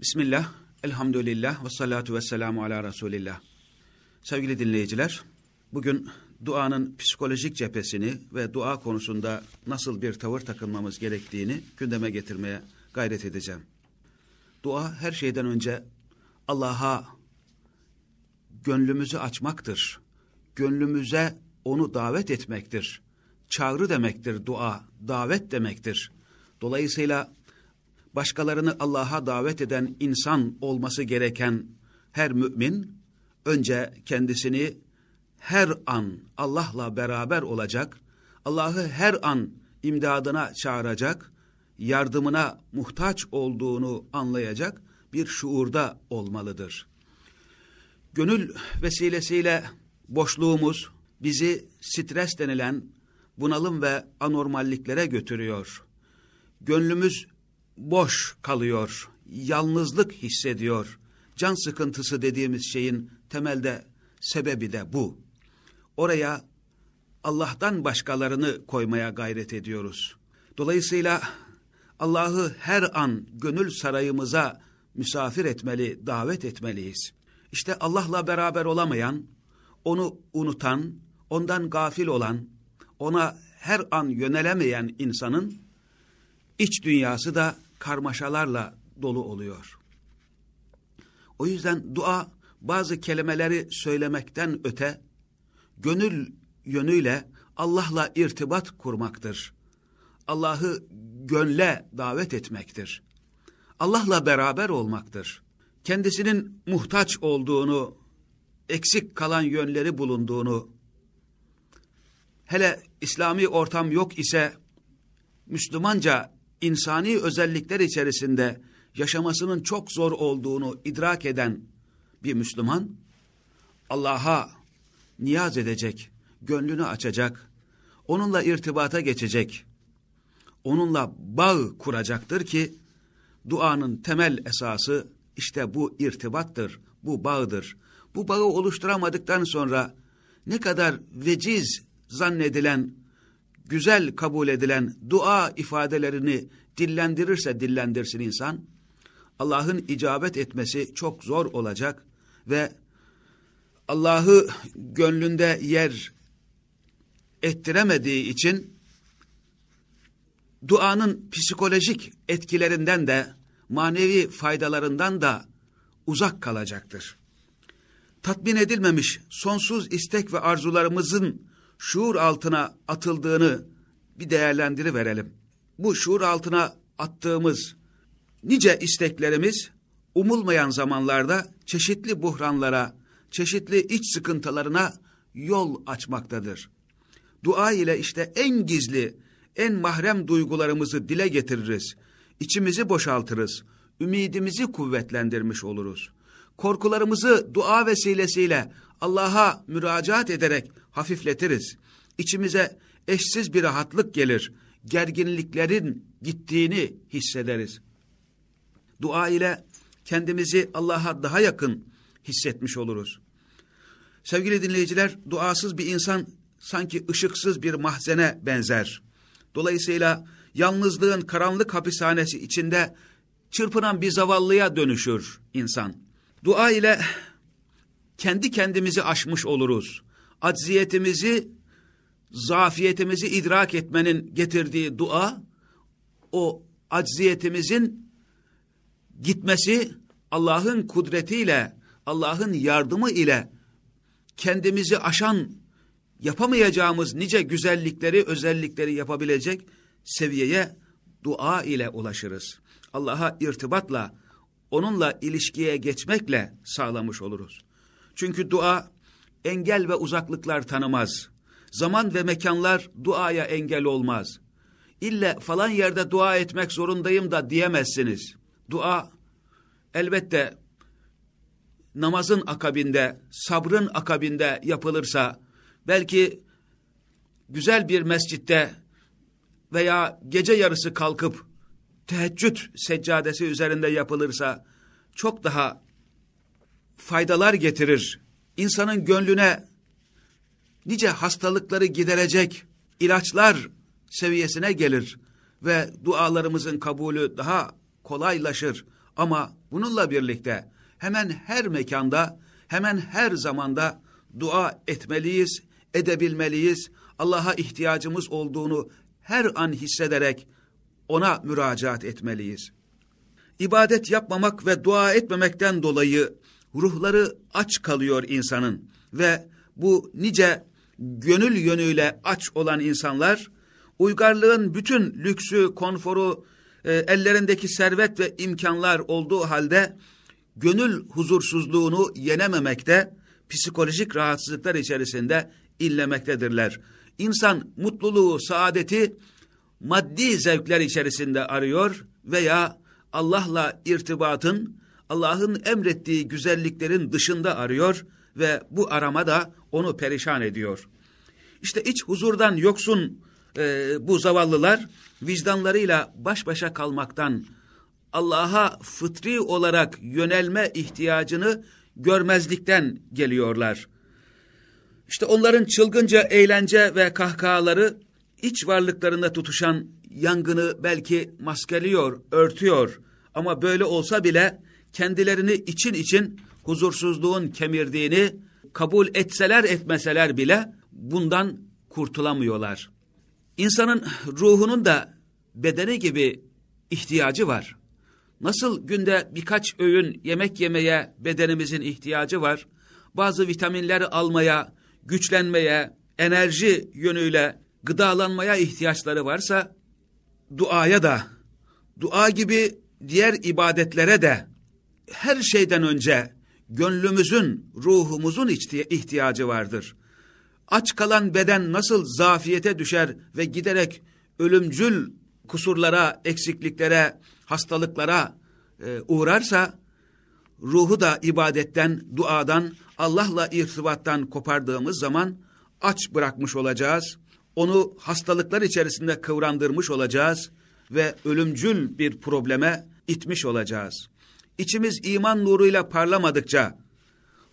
Bismillah, elhamdülillah ve salatu ve selamu ala Resulillah. Sevgili dinleyiciler, bugün duanın psikolojik cephesini ve dua konusunda nasıl bir tavır takınmamız gerektiğini gündeme getirmeye gayret edeceğim. Dua her şeyden önce Allah'a gönlümüzü açmaktır. Gönlümüze onu davet etmektir. Çağrı demektir dua, davet demektir. Dolayısıyla başkalarını Allah'a davet eden insan olması gereken her mümin, önce kendisini her an Allah'la beraber olacak, Allah'ı her an imdadına çağıracak, yardımına muhtaç olduğunu anlayacak bir şuurda olmalıdır. Gönül vesilesiyle boşluğumuz bizi stres denilen bunalım ve anormalliklere götürüyor. Gönlümüz boş kalıyor, yalnızlık hissediyor. Can sıkıntısı dediğimiz şeyin temelde sebebi de bu. Oraya Allah'tan başkalarını koymaya gayret ediyoruz. Dolayısıyla Allah'ı her an gönül sarayımıza misafir etmeli, davet etmeliyiz. İşte Allah'la beraber olamayan, onu unutan, ondan gafil olan, ona her an yönelemeyen insanın iç dünyası da karmaşalarla dolu oluyor. O yüzden dua bazı kelimeleri söylemekten öte gönül yönüyle Allah'la irtibat kurmaktır. Allah'ı gönle davet etmektir. Allah'la beraber olmaktır. Kendisinin muhtaç olduğunu, eksik kalan yönleri bulunduğunu, hele İslami ortam yok ise Müslümanca insani özellikler içerisinde yaşamasının çok zor olduğunu idrak eden bir Müslüman, Allah'a niyaz edecek, gönlünü açacak, onunla irtibata geçecek, onunla bağ kuracaktır ki, duanın temel esası işte bu irtibattır, bu bağdır. Bu bağı oluşturamadıktan sonra ne kadar veciz zannedilen güzel kabul edilen dua ifadelerini dillendirirse dillendirsin insan, Allah'ın icabet etmesi çok zor olacak ve Allah'ı gönlünde yer ettiremediği için duanın psikolojik etkilerinden de manevi faydalarından da uzak kalacaktır. Tatmin edilmemiş sonsuz istek ve arzularımızın şuur altına atıldığını bir değerlendiri verelim. Bu şuur altına attığımız nice isteklerimiz umulmayan zamanlarda çeşitli buhranlara, çeşitli iç sıkıntılarına yol açmaktadır. Dua ile işte en gizli, en mahrem duygularımızı dile getiririz. İçimizi boşaltırız. Ümidimizi kuvvetlendirmiş oluruz. Korkularımızı dua vesilesiyle Allah'a müracaat ederek hafifletiriz. İçimize eşsiz bir rahatlık gelir. Gerginliklerin gittiğini hissederiz. Dua ile kendimizi Allah'a daha yakın hissetmiş oluruz. Sevgili dinleyiciler, duasız bir insan sanki ışıksız bir mahzene benzer. Dolayısıyla yalnızlığın karanlık hapishanesi içinde çırpınan bir zavallıya dönüşür insan. Dua ile kendi kendimizi aşmış oluruz. Acziyetimizi, zafiyetimizi idrak etmenin getirdiği dua, o acziyetimizin gitmesi Allah'ın kudretiyle, Allah'ın yardımı ile kendimizi aşan, yapamayacağımız nice güzellikleri, özellikleri yapabilecek seviyeye dua ile ulaşırız. Allah'a irtibatla, onunla ilişkiye geçmekle sağlamış oluruz. Çünkü dua engel ve uzaklıklar tanımaz. Zaman ve mekanlar duaya engel olmaz. İlle falan yerde dua etmek zorundayım da diyemezsiniz. Dua elbette namazın akabinde, sabrın akabinde yapılırsa, belki güzel bir mescitte veya gece yarısı kalkıp teheccüd seccadesi üzerinde yapılırsa çok daha faydalar getirir. İnsanın gönlüne nice hastalıkları giderecek ilaçlar seviyesine gelir ve dualarımızın kabulü daha kolaylaşır, Ama bununla birlikte hemen her mekanda, hemen her zamanda dua etmeliyiz, edebilmeliyiz. Allah'a ihtiyacımız olduğunu her an hissederek ona müracaat etmeliyiz. İbadet yapmamak ve dua etmemekten dolayı ruhları aç kalıyor insanın ve bu nice gönül yönüyle aç olan insanlar uygarlığın bütün lüksü, konforu, e, ellerindeki servet ve imkanlar olduğu halde gönül huzursuzluğunu yenememekte, psikolojik rahatsızlıklar içerisinde inlemektedirler. İnsan mutluluğu, saadeti maddi zevkler içerisinde arıyor veya Allah'la irtibatın, Allah'ın emrettiği güzelliklerin dışında arıyor ve bu arama da onu perişan ediyor. İşte iç huzurdan yoksun e, bu zavallılar vicdanlarıyla baş başa kalmaktan, Allah'a fıtri olarak yönelme ihtiyacını görmezlikten geliyorlar. İşte onların çılgınca eğlence ve kahkahaları iç varlıklarında tutuşan yangını belki maskeliyor, örtüyor. Ama böyle olsa bile kendilerini için için huzursuzluğun kemirdiğini kabul etseler etmeseler bile bundan kurtulamıyorlar. İnsanın ruhunun da bedeni gibi ihtiyacı var. Nasıl günde birkaç öğün yemek yemeye bedenimizin ihtiyacı var, bazı vitaminler almaya, güçlenmeye, enerji yönüyle gıdalanmaya ihtiyaçları varsa, duaya da, dua gibi diğer ibadetlere de her şeyden önce gönlümüzün, ruhumuzun ihtiyacı vardır. Aç kalan beden nasıl zafiyete düşer ve giderek ölümcül kusurlara, eksikliklere, hastalıklara e, uğrarsa, ruhu da ibadetten, duadan, Allah'la irtibattan kopardığımız zaman aç bırakmış olacağız. Onu hastalıklar içerisinde kıvrandırmış olacağız ve ölümcül bir probleme itmiş olacağız. İçimiz iman nuruyla parlamadıkça,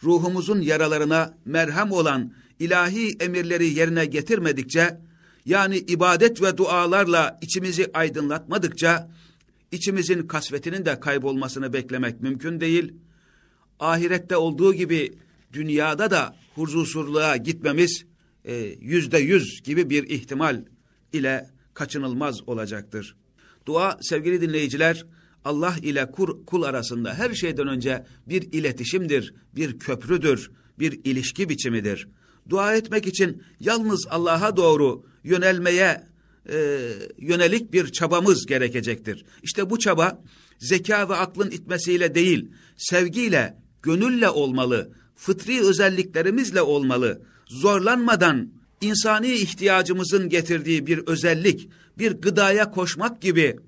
ruhumuzun yaralarına merhem olan ilahi emirleri yerine getirmedikçe, yani ibadet ve dualarla içimizi aydınlatmadıkça, içimizin kasvetinin de kaybolmasını beklemek mümkün değil. Ahirette olduğu gibi dünyada da huzursuzluğa gitmemiz e, yüzde yüz gibi bir ihtimal ile kaçınılmaz olacaktır. Dua sevgili dinleyiciler Allah ile kur, kul arasında her şeyden önce bir iletişimdir, bir köprüdür, bir ilişki biçimidir. Dua etmek için yalnız Allah'a doğru yönelmeye e, yönelik bir çabamız gerekecektir. İşte bu çaba zeka ve aklın itmesiyle değil, sevgiyle, gönülle olmalı, fıtri özelliklerimizle olmalı. Zorlanmadan insani ihtiyacımızın getirdiği bir özellik, bir gıdaya koşmak gibi,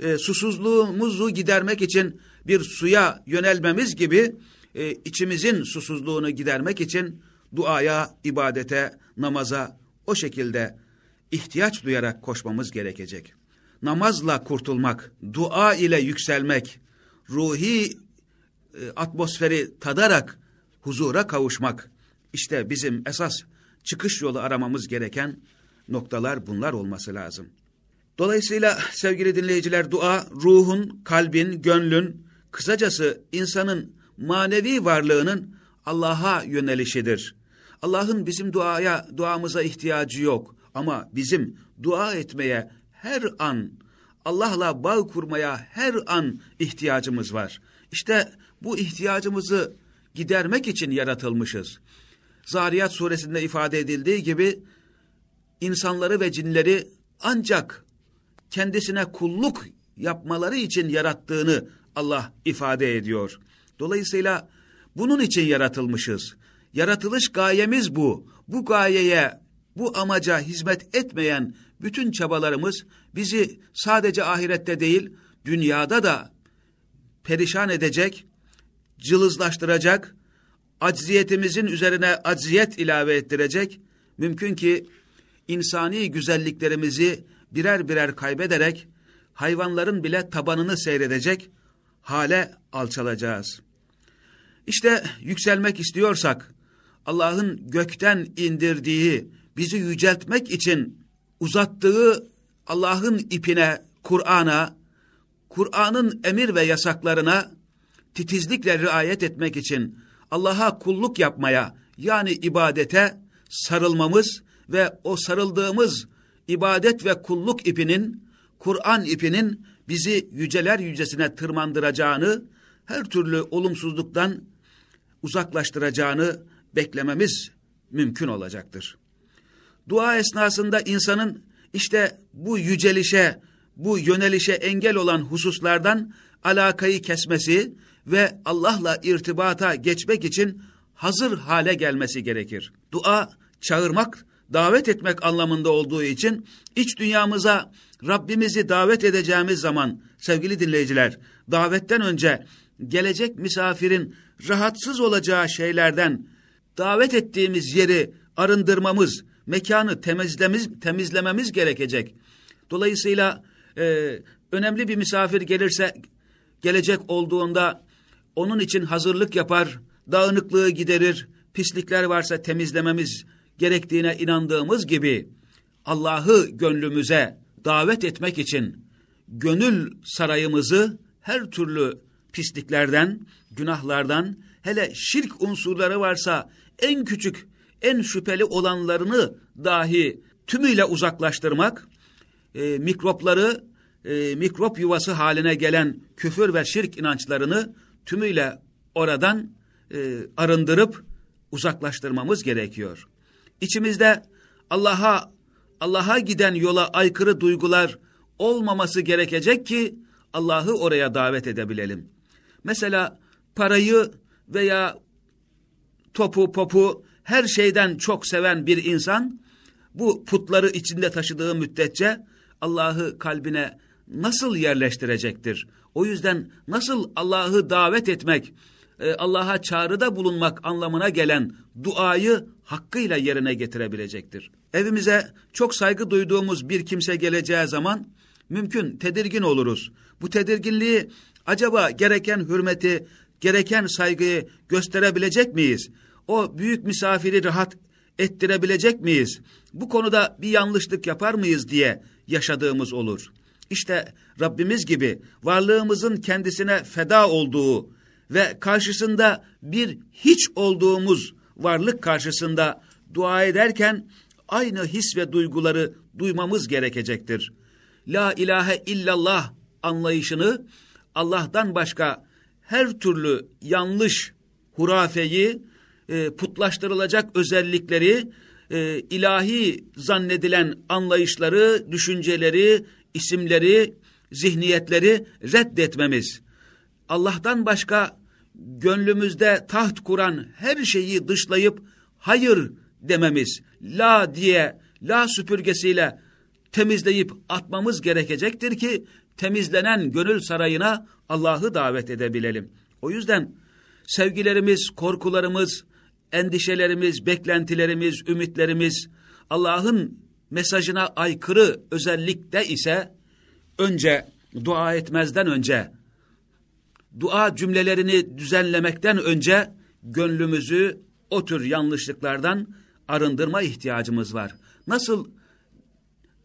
e, susuzluğumuzu gidermek için bir suya yönelmemiz gibi, e, içimizin susuzluğunu gidermek için duaya, ibadete, namaza o şekilde ihtiyaç duyarak koşmamız gerekecek. Namazla kurtulmak, dua ile yükselmek, ruhi e, atmosferi tadarak huzura kavuşmak, işte bizim esas çıkış yolu aramamız gereken noktalar bunlar olması lazım. Dolayısıyla sevgili dinleyiciler dua ruhun, kalbin, gönlün, kısacası insanın manevi varlığının Allah'a yönelişidir. Allah'ın bizim duaya, duamıza ihtiyacı yok. Ama bizim dua etmeye her an, Allah'la bağ kurmaya her an ihtiyacımız var. İşte bu ihtiyacımızı gidermek için yaratılmışız. Zariyat suresinde ifade edildiği gibi insanları ve cinleri ancak kendisine kulluk yapmaları için yarattığını Allah ifade ediyor. Dolayısıyla bunun için yaratılmışız. Yaratılış gayemiz bu. Bu gayeye bu amaca hizmet etmeyen bütün çabalarımız bizi sadece ahirette değil, dünyada da perişan edecek, cılızlaştıracak, acziyetimizin üzerine acziyet ilave ettirecek, mümkün ki insani güzelliklerimizi birer birer kaybederek, hayvanların bile tabanını seyredecek hale alçalacağız. İşte yükselmek istiyorsak, Allah'ın gökten indirdiği bizi yüceltmek için uzattığı Allah'ın ipine, Kur'an'a, Kur'an'ın emir ve yasaklarına titizlikle riayet etmek için Allah'a kulluk yapmaya yani ibadete sarılmamız ve o sarıldığımız ibadet ve kulluk ipinin, Kur'an ipinin bizi yüceler yücesine tırmandıracağını, her türlü olumsuzluktan uzaklaştıracağını beklememiz mümkün olacaktır. Dua esnasında insanın işte bu yücelişe, bu yönelişe engel olan hususlardan alakayı kesmesi ve Allah'la irtibata geçmek için hazır hale gelmesi gerekir. Dua çağırmak, davet etmek anlamında olduğu için iç dünyamıza Rabbimizi davet edeceğimiz zaman sevgili dinleyiciler, davetten önce gelecek misafirin rahatsız olacağı şeylerden davet ettiğimiz yeri arındırmamız, mekanı temizlememiz, temizlememiz gerekecek. Dolayısıyla e, önemli bir misafir gelirse, gelecek olduğunda onun için hazırlık yapar, dağınıklığı giderir, pislikler varsa temizlememiz gerektiğine inandığımız gibi Allah'ı gönlümüze davet etmek için gönül sarayımızı her türlü pisliklerden, günahlardan, hele şirk unsurları varsa en küçük, en şüpheli olanlarını dahi tümüyle uzaklaştırmak, e, mikropları, e, mikrop yuvası haline gelen küfür ve şirk inançlarını tümüyle oradan e, arındırıp uzaklaştırmamız gerekiyor. İçimizde Allah'a Allah'a giden yola aykırı duygular olmaması gerekecek ki Allah'ı oraya davet edebilelim. Mesela parayı veya topu popu her şeyden çok seven bir insan bu putları içinde taşıdığı müddetçe Allah'ı kalbine nasıl yerleştirecektir? O yüzden nasıl Allah'ı davet etmek, e, Allah'a çağrıda bulunmak anlamına gelen duayı hakkıyla yerine getirebilecektir. Evimize çok saygı duyduğumuz bir kimse geleceği zaman mümkün tedirgin oluruz. Bu tedirginliği acaba gereken hürmeti, gereken saygıyı gösterebilecek miyiz? O büyük misafiri rahat ettirebilecek miyiz? Bu konuda bir yanlışlık yapar mıyız diye yaşadığımız olur. İşte Rabbimiz gibi varlığımızın kendisine feda olduğu ve karşısında bir hiç olduğumuz varlık karşısında dua ederken aynı his ve duyguları duymamız gerekecektir. La ilahe illallah anlayışını Allah'tan başka her türlü yanlış hurafeyi, e, putlaştırılacak özellikleri, e, ilahi zannedilen anlayışları, düşünceleri, isimleri, zihniyetleri reddetmemiz. Allah'tan başka gönlümüzde taht kuran her şeyi dışlayıp hayır dememiz, la diye, la süpürgesiyle temizleyip atmamız gerekecektir ki temizlenen gönül sarayına Allah'ı davet edebilelim. O yüzden sevgilerimiz, korkularımız, endişelerimiz, beklentilerimiz, ümitlerimiz Allah'ın mesajına aykırı özellikte ise önce dua etmezden önce dua cümlelerini düzenlemekten önce gönlümüzü o tür yanlışlıklardan arındırma ihtiyacımız var. Nasıl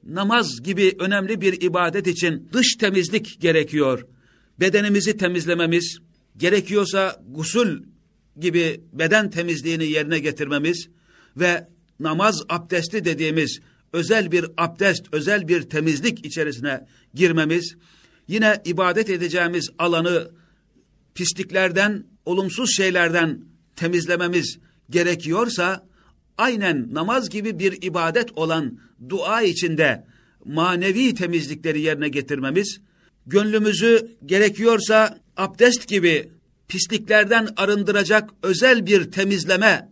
namaz gibi önemli bir ibadet için dış temizlik gerekiyor. Bedenimizi temizlememiz, gerekiyorsa gusül gibi beden temizliğini yerine getirmemiz ve namaz abdesti dediğimiz özel bir abdest, özel bir temizlik içerisine girmemiz, yine ibadet edeceğimiz alanı pisliklerden, olumsuz şeylerden temizlememiz gerekiyorsa, aynen namaz gibi bir ibadet olan dua içinde manevi temizlikleri yerine getirmemiz, gönlümüzü gerekiyorsa abdest gibi pisliklerden arındıracak özel bir temizleme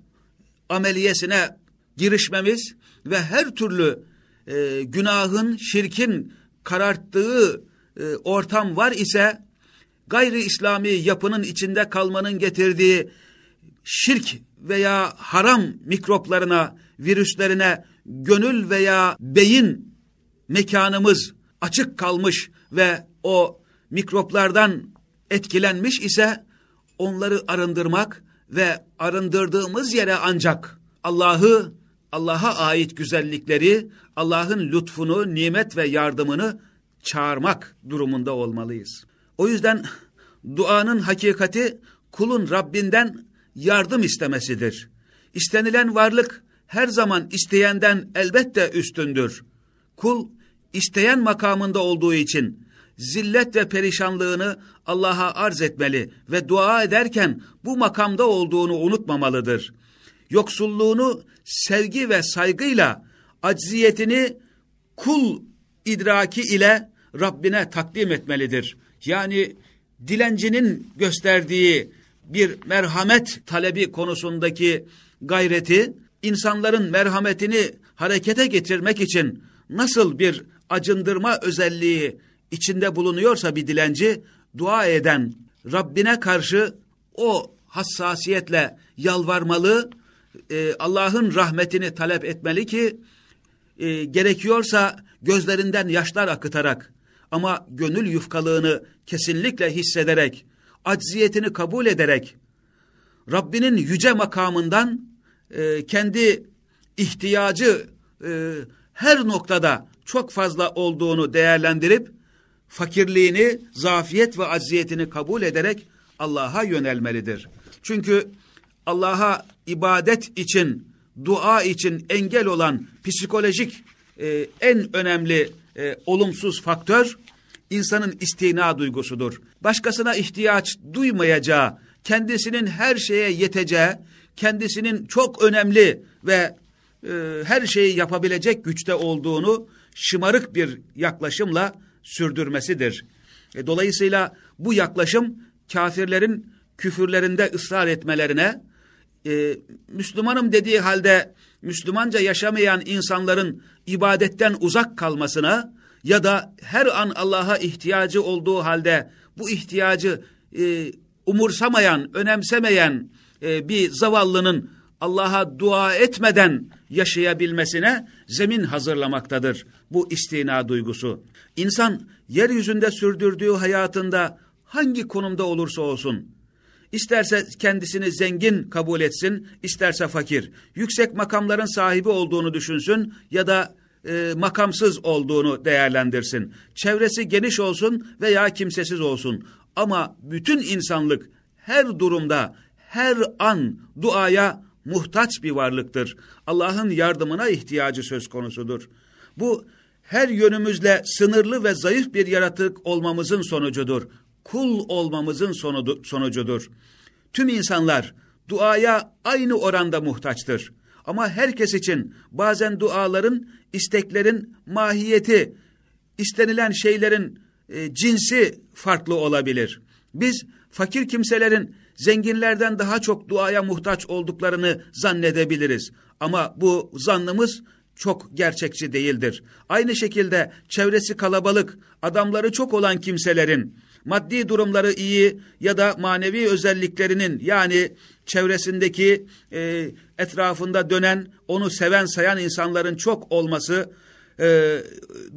ameliyesine girişmemiz ve her türlü e, günahın, şirkin kararttığı e, ortam var ise gayri İslami yapının içinde kalmanın getirdiği şirk veya haram mikroplarına, virüslerine gönül veya beyin mekanımız açık kalmış ve o mikroplardan etkilenmiş ise onları arındırmak ve arındırdığımız yere ancak Allah'ı, Allah'a ait güzellikleri, Allah'ın lütfunu, nimet ve yardımını çağırmak durumunda olmalıyız. O yüzden duanın hakikati kulun Rabbinden yardım istemesidir. İstenilen varlık her zaman isteyenden elbette üstündür. Kul isteyen makamında olduğu için zillet ve perişanlığını Allah'a arz etmeli ve dua ederken bu makamda olduğunu unutmamalıdır. Yoksulluğunu sevgi ve saygıyla, acziyetini kul idraki ile Rabbine takdim etmelidir. Yani dilencinin gösterdiği bir merhamet talebi konusundaki gayreti, insanların merhametini harekete getirmek için nasıl bir acındırma özelliği içinde bulunuyorsa bir dilenci, dua eden Rabbine karşı o hassasiyetle yalvarmalı, e, Allah'ın rahmetini talep etmeli ki, e, gerekiyorsa gözlerinden yaşlar akıtarak ama gönül yufkalığını kesinlikle hissederek, acziyetini kabul ederek, Rabbinin yüce makamından e, kendi ihtiyacı e, her noktada çok fazla olduğunu değerlendirip, fakirliğini, zafiyet ve acziyetini kabul ederek Allah'a yönelmelidir. Çünkü Allah'a ibadet için, dua için engel olan psikolojik e, en önemli e, olumsuz faktör insanın istina duygusudur. Başkasına ihtiyaç duymayacağı, kendisinin her şeye yeteceği, kendisinin çok önemli ve e, her şeyi yapabilecek güçte olduğunu şımarık bir yaklaşımla sürdürmesidir. E, dolayısıyla bu yaklaşım kafirlerin küfürlerinde ısrar etmelerine, e, Müslümanım dediği halde Müslümanca yaşamayan insanların ibadetten uzak kalmasına ya da her an Allah'a ihtiyacı olduğu halde bu ihtiyacı e, umursamayan, önemsemeyen e, bir zavallının Allah'a dua etmeden yaşayabilmesine zemin hazırlamaktadır bu istina duygusu. İnsan yeryüzünde sürdürdüğü hayatında hangi konumda olursa olsun, isterse kendisini zengin kabul etsin, isterse fakir, yüksek makamların sahibi olduğunu düşünsün ya da e, makamsız olduğunu değerlendirsin. Çevresi geniş olsun veya kimsesiz olsun. Ama bütün insanlık her durumda, her an duaya muhtaç bir varlıktır. Allah'ın yardımına ihtiyacı söz konusudur. Bu her yönümüzle sınırlı ve zayıf bir yaratık olmamızın sonucudur. Kul olmamızın sonucudur. Tüm insanlar duaya aynı oranda muhtaçtır. Ama herkes için bazen duaların, isteklerin mahiyeti, istenilen şeylerin e, cinsi farklı olabilir. Biz fakir kimselerin zenginlerden daha çok duaya muhtaç olduklarını zannedebiliriz. Ama bu zannımız çok gerçekçi değildir. Aynı şekilde çevresi kalabalık, adamları çok olan kimselerin maddi durumları iyi ya da manevi özelliklerinin yani çevresindeki e, etrafında dönen, onu seven sayan insanların çok olması e,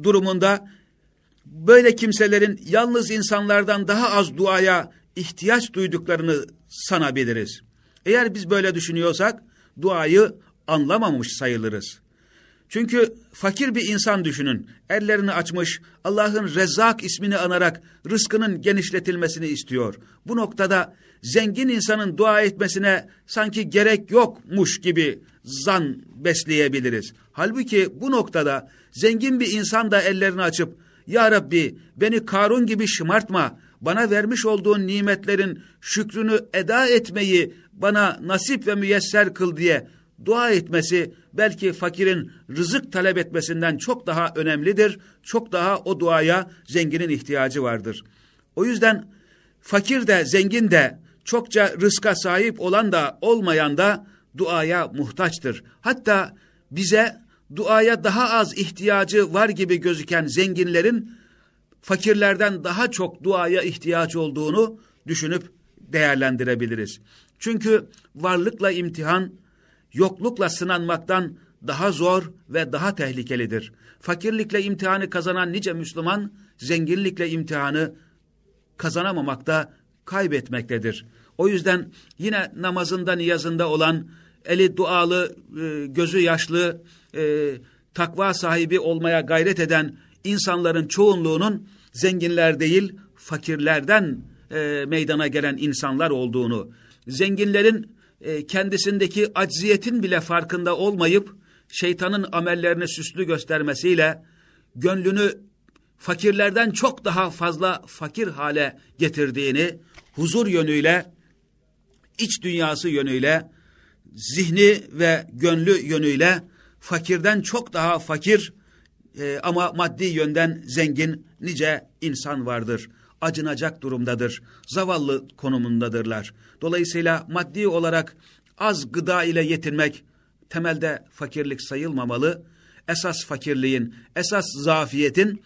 durumunda böyle kimselerin yalnız insanlardan daha az duaya ihtiyaç duyduklarını sanabiliriz. Eğer biz böyle düşünüyorsak duayı anlamamış sayılırız. Çünkü fakir bir insan düşünün. Ellerini açmış, Allah'ın Rezzak ismini anarak rızkının genişletilmesini istiyor. Bu noktada zengin insanın dua etmesine sanki gerek yokmuş gibi zan besleyebiliriz. Halbuki bu noktada zengin bir insan da ellerini açıp Ya Rabbi beni Karun gibi şımartma, bana vermiş olduğun nimetlerin şükrünü eda etmeyi bana nasip ve müyesser kıl diye dua etmesi belki fakirin rızık talep etmesinden çok daha önemlidir. Çok daha o duaya zenginin ihtiyacı vardır. O yüzden fakir de zengin de çokça rızka sahip olan da olmayan da duaya muhtaçtır. Hatta bize duaya daha az ihtiyacı var gibi gözüken zenginlerin fakirlerden daha çok duaya ihtiyaç olduğunu düşünüp değerlendirebiliriz. Çünkü varlıkla imtihan yoklukla sınanmaktan daha zor ve daha tehlikelidir. Fakirlikle imtihanı kazanan nice Müslüman, zenginlikle imtihanı kazanamamakta, kaybetmektedir. O yüzden yine namazında, niyazında olan, eli dualı, e, gözü yaşlı, e, takva sahibi olmaya gayret eden insanların çoğunluğunun zenginler değil fakirlerden e, meydana gelen insanlar olduğunu, zenginlerin e, kendisindeki acziyetin bile farkında olmayıp şeytanın amellerini süslü göstermesiyle gönlünü fakirlerden çok daha fazla fakir hale getirdiğini huzur yönüyle, iç dünyası yönüyle, zihni ve gönlü yönüyle fakirden çok daha fakir e, ama maddi yönden zengin nice insan vardır. Acınacak durumdadır. Zavallı konumundadırlar. Dolayısıyla maddi olarak az gıda ile yetinmek temelde fakirlik sayılmamalı. Esas fakirliğin, esas zafiyetin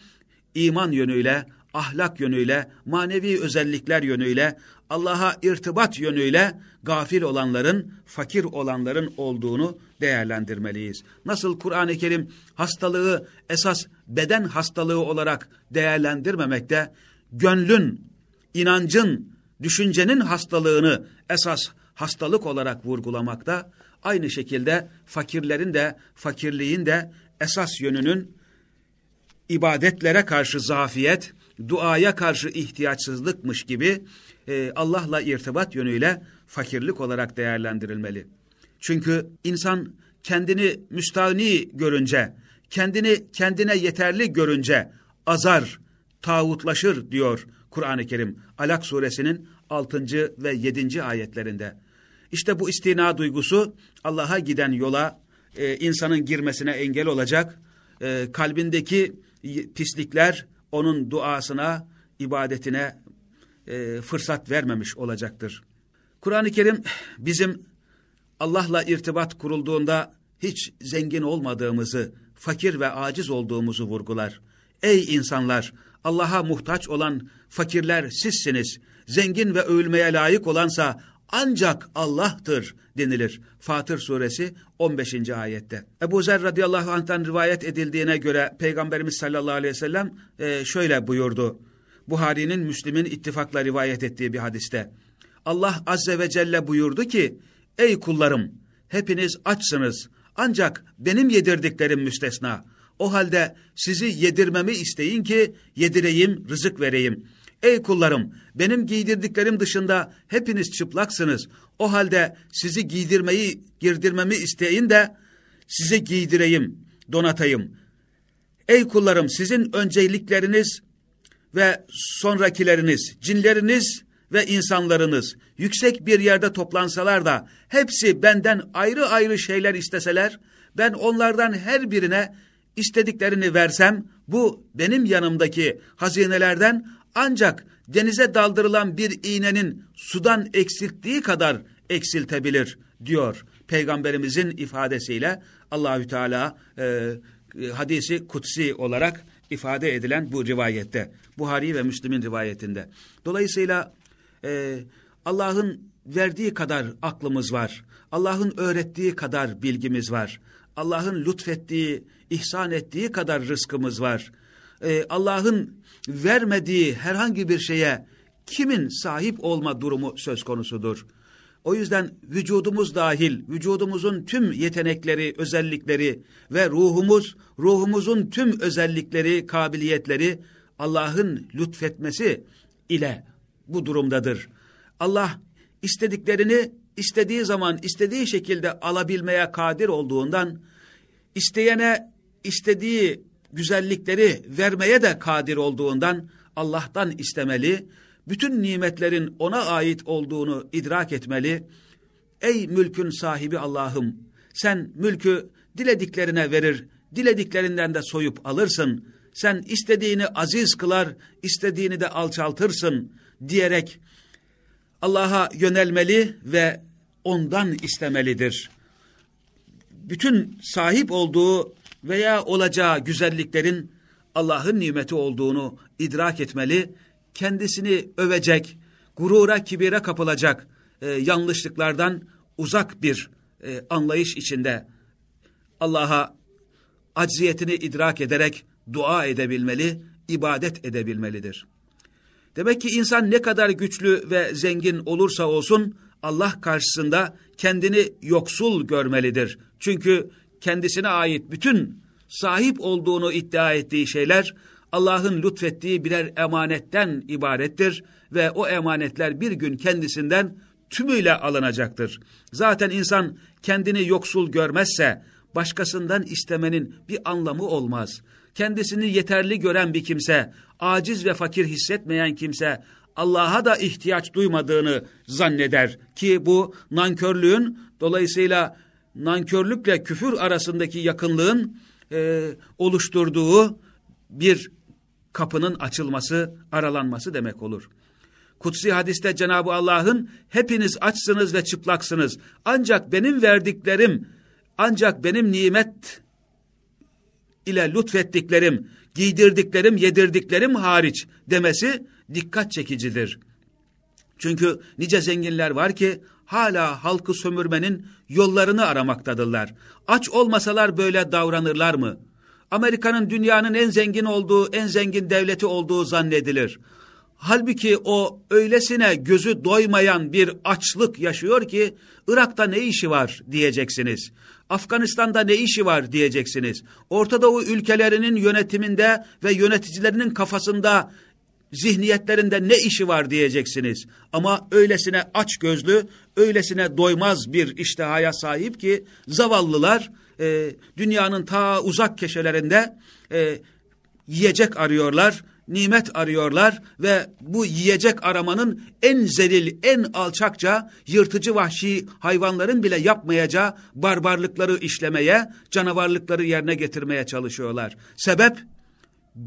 iman yönüyle, ahlak yönüyle, manevi özellikler yönüyle, Allah'a irtibat yönüyle gafil olanların, fakir olanların olduğunu değerlendirmeliyiz. Nasıl Kur'an-ı Kerim hastalığı esas beden hastalığı olarak değerlendirmemekte, gönlün, inancın, düşüncenin hastalığını esas hastalık olarak vurgulamakta, aynı şekilde fakirlerin de, fakirliğin de esas yönünün ibadetlere karşı zafiyet, duaya karşı ihtiyaçsızlıkmış gibi e, Allah'la irtibat yönüyle fakirlik olarak değerlendirilmeli. Çünkü insan kendini müstahni görünce, kendini kendine yeterli görünce azar, tağutlaşır diyor Kur'an-ı Kerim. Alak suresinin 6. ve 7. ayetlerinde. İşte bu istina duygusu Allah'a giden yola e, insanın girmesine engel olacak. E, kalbindeki pislikler onun duasına, ibadetine e, fırsat vermemiş olacaktır. Kur'an-ı Kerim bizim Allah'la irtibat kurulduğunda hiç zengin olmadığımızı, fakir ve aciz olduğumuzu vurgular. Ey insanlar! Allah'a muhtaç olan fakirler sizsiniz. Zengin ve övülmeye layık olansa ancak Allah'tır denilir. Fatır suresi 15. ayette. Ebu Zer radıyallahu anh'tan rivayet edildiğine göre Peygamberimiz sallallahu aleyhi ve sellem e, şöyle buyurdu. Buhari'nin Müslim'in ittifakla rivayet ettiği bir hadiste. Allah azze ve celle buyurdu ki, Ey kullarım, hepiniz açsınız, ancak benim yedirdiklerim müstesna. O halde sizi yedirmemi isteyin ki yedireyim, rızık vereyim. Ey kullarım, benim giydirdiklerim dışında hepiniz çıplaksınız. O halde sizi giydirmeyi, girdirmemi isteyin de size giydireyim, donatayım. Ey kullarım, sizin öncelikleriniz ve sonrakileriniz, cinleriniz ve insanlarınız yüksek bir yerde toplansalar da hepsi benden ayrı ayrı şeyler isteseler, ben onlardan her birine istediklerini versem, bu benim yanımdaki hazinelerden ancak denize daldırılan bir iğnenin sudan eksilttiği kadar eksiltebilir diyor. Peygamberimizin ifadesiyle Allahü Teala e, hadisi kutsi olarak ifade edilen bu rivayette. Buhari ve Müslim'in rivayetinde. Dolayısıyla e, Allah'ın verdiği kadar aklımız var. Allah'ın öğrettiği kadar bilgimiz var. Allah'ın lütfettiği, ihsan ettiği kadar rızkımız var. Ee, Allah'ın vermediği herhangi bir şeye kimin sahip olma durumu söz konusudur. O yüzden vücudumuz dahil, vücudumuzun tüm yetenekleri, özellikleri ve ruhumuz, ruhumuzun tüm özellikleri, kabiliyetleri Allah'ın lütfetmesi ile bu durumdadır. Allah istediklerini istediği zaman istediği şekilde alabilmeye kadir olduğundan isteyene istediği güzellikleri vermeye de kadir olduğundan Allah'tan istemeli, bütün nimetlerin ona ait olduğunu idrak etmeli. Ey mülkün sahibi Allah'ım, sen mülkü dilediklerine verir, dilediklerinden de soyup alırsın. Sen istediğini aziz kılar, istediğini de alçaltırsın diyerek Allah'a yönelmeli ve ondan istemelidir. Bütün sahip olduğu veya olacağı güzelliklerin Allah'ın nimeti olduğunu idrak etmeli, kendisini övecek, gurura, kibire kapılacak e, yanlışlıklardan uzak bir e, anlayış içinde Allah'a acziyetini idrak ederek dua edebilmeli, ibadet edebilmelidir. Demek ki insan ne kadar güçlü ve zengin olursa olsun Allah karşısında kendini yoksul görmelidir. Çünkü kendisine ait bütün sahip olduğunu iddia ettiği şeyler Allah'ın lütfettiği birer emanetten ibarettir ve o emanetler bir gün kendisinden tümüyle alınacaktır. Zaten insan kendini yoksul görmezse başkasından istemenin bir anlamı olmaz. Kendisini yeterli gören bir kimse, aciz ve fakir hissetmeyen kimse Allah'a da ihtiyaç duymadığını zanneder ki bu nankörlüğün dolayısıyla nankörlükle küfür arasındaki yakınlığın e, oluşturduğu bir kapının açılması, aralanması demek olur. Kutsi hadiste Cenab-ı Allah'ın hepiniz açsınız ve çıplaksınız. Ancak benim verdiklerim, ancak benim nimet ile lütfettiklerim, giydirdiklerim, yedirdiklerim hariç demesi dikkat çekicidir. Çünkü nice zenginler var ki hala halkı sömürmenin yollarını aramaktadırlar. Aç olmasalar böyle davranırlar mı? Amerika'nın dünyanın en zengin olduğu, en zengin devleti olduğu zannedilir. Halbuki o öylesine gözü doymayan bir açlık yaşıyor ki Irak'ta ne işi var diyeceksiniz. Afganistan'da ne işi var diyeceksiniz. Orta Doğu ülkelerinin yönetiminde ve yöneticilerinin kafasında zihniyetlerinde ne işi var diyeceksiniz. Ama öylesine aç gözlü, öylesine doymaz bir iştihaya sahip ki zavallılar e, dünyanın ta uzak keşelerinde e, yiyecek arıyorlar, nimet arıyorlar ve bu yiyecek aramanın en zelil, en alçakça yırtıcı vahşi hayvanların bile yapmayacağı barbarlıkları işlemeye, canavarlıkları yerine getirmeye çalışıyorlar. Sebep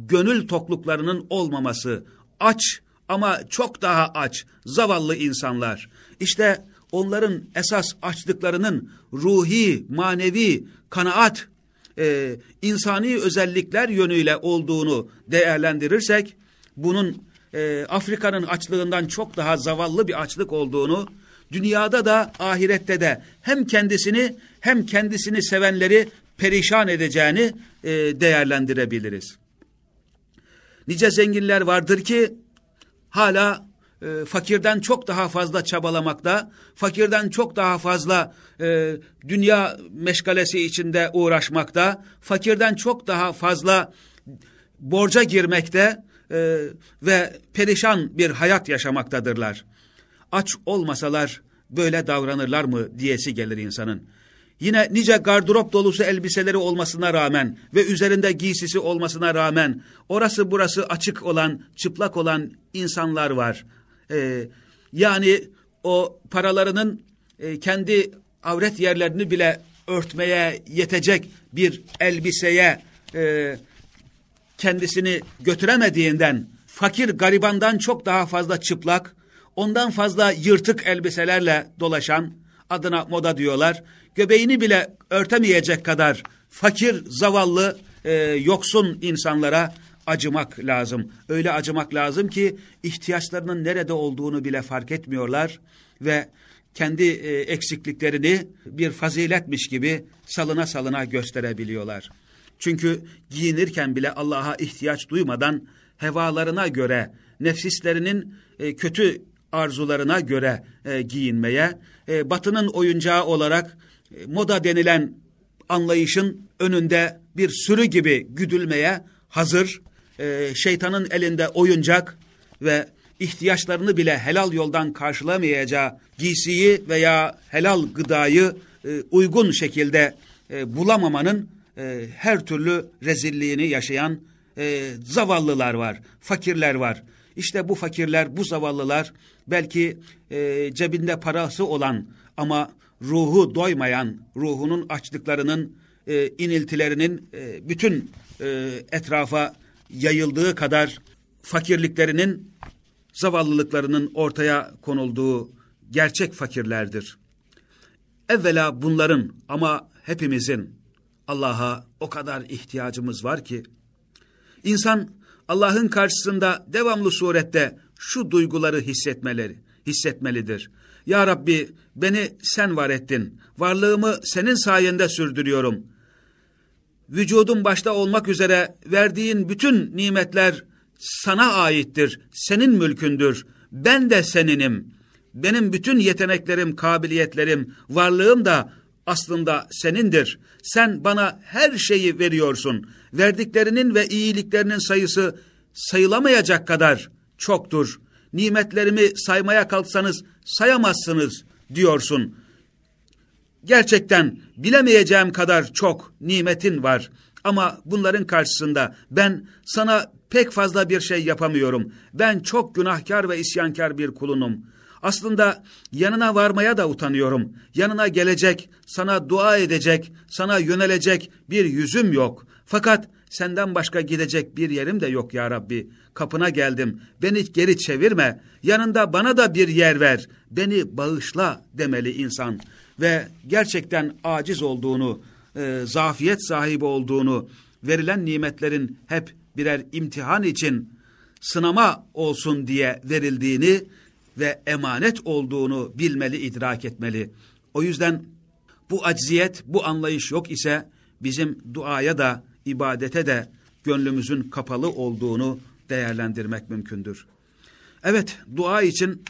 gönül tokluklarının olmaması, aç ama çok daha aç, zavallı insanlar. İşte onların esas açlıklarının ruhi, manevi, kanaat, e, insani özellikler yönüyle olduğunu değerlendirirsek, bunun e, Afrika'nın açlığından çok daha zavallı bir açlık olduğunu, dünyada da ahirette de hem kendisini hem kendisini sevenleri perişan edeceğini e, değerlendirebiliriz. Nice zenginler vardır ki hala e, fakirden çok daha fazla çabalamakta, fakirden çok daha fazla e, dünya meşgalesi içinde uğraşmakta, fakirden çok daha fazla borca girmekte e, ve perişan bir hayat yaşamaktadırlar. Aç olmasalar böyle davranırlar mı diyesi gelir insanın. Yine nice gardırop dolusu elbiseleri olmasına rağmen ve üzerinde giysisi olmasına rağmen orası burası açık olan, çıplak olan insanlar var. Ee, yani o paralarının e, kendi avret yerlerini bile örtmeye yetecek bir elbiseye e, kendisini götüremediğinden fakir garibandan çok daha fazla çıplak, ondan fazla yırtık elbiselerle dolaşan adına moda diyorlar göbeğini bile örtemeyecek kadar fakir, zavallı, e, yoksun insanlara acımak lazım. Öyle acımak lazım ki ihtiyaçlarının nerede olduğunu bile fark etmiyorlar ve kendi e, eksikliklerini bir faziletmiş gibi salına salına gösterebiliyorlar. Çünkü giyinirken bile Allah'a ihtiyaç duymadan hevalarına göre, nefsislerinin e, kötü arzularına göre e, giyinmeye, e, batının oyuncağı olarak e, moda denilen anlayışın önünde bir sürü gibi güdülmeye hazır, e, şeytanın elinde oyuncak ve ihtiyaçlarını bile helal yoldan karşılamayacağı giysiyi veya helal gıdayı e, uygun şekilde e, bulamamanın e, her türlü rezilliğini yaşayan e, zavallılar var, fakirler var. İşte bu fakirler, bu zavallılar belki e, cebinde parası olan ama ruhu doymayan, ruhunun açlıklarının, e, iniltilerinin e, bütün e, etrafa yayıldığı kadar fakirliklerinin, zavallılıklarının ortaya konulduğu gerçek fakirlerdir. Evvela bunların ama hepimizin Allah'a o kadar ihtiyacımız var ki, insan Allah'ın karşısında devamlı surette şu duyguları hissetmeleri, hissetmelidir. Ya Rabbi beni sen var ettin. Varlığımı senin sayende sürdürüyorum. Vücudum başta olmak üzere verdiğin bütün nimetler sana aittir. Senin mülkündür. Ben de seninim. Benim bütün yeteneklerim, kabiliyetlerim, varlığım da aslında senindir. Sen bana her şeyi veriyorsun. Verdiklerinin ve iyiliklerinin sayısı sayılamayacak kadar çoktur. Nimetlerimi saymaya kalksanız sayamazsınız diyorsun. Gerçekten bilemeyeceğim kadar çok nimetin var. Ama bunların karşısında ben sana pek fazla bir şey yapamıyorum. Ben çok günahkar ve isyankar bir kulunum. Aslında yanına varmaya da utanıyorum. Yanına gelecek, sana dua edecek, sana yönelecek bir yüzüm yok. Fakat senden başka gidecek bir yerim de yok ya Rabbi. Kapına geldim, beni geri çevirme, yanında bana da bir yer ver, beni bağışla demeli insan. Ve gerçekten aciz olduğunu, e, zafiyet sahibi olduğunu, verilen nimetlerin hep birer imtihan için sınama olsun diye verildiğini ve emanet olduğunu bilmeli, idrak etmeli. O yüzden bu acziyet, bu anlayış yok ise bizim duaya da, ibadete de gönlümüzün kapalı olduğunu değerlendirmek mümkündür. Evet, dua için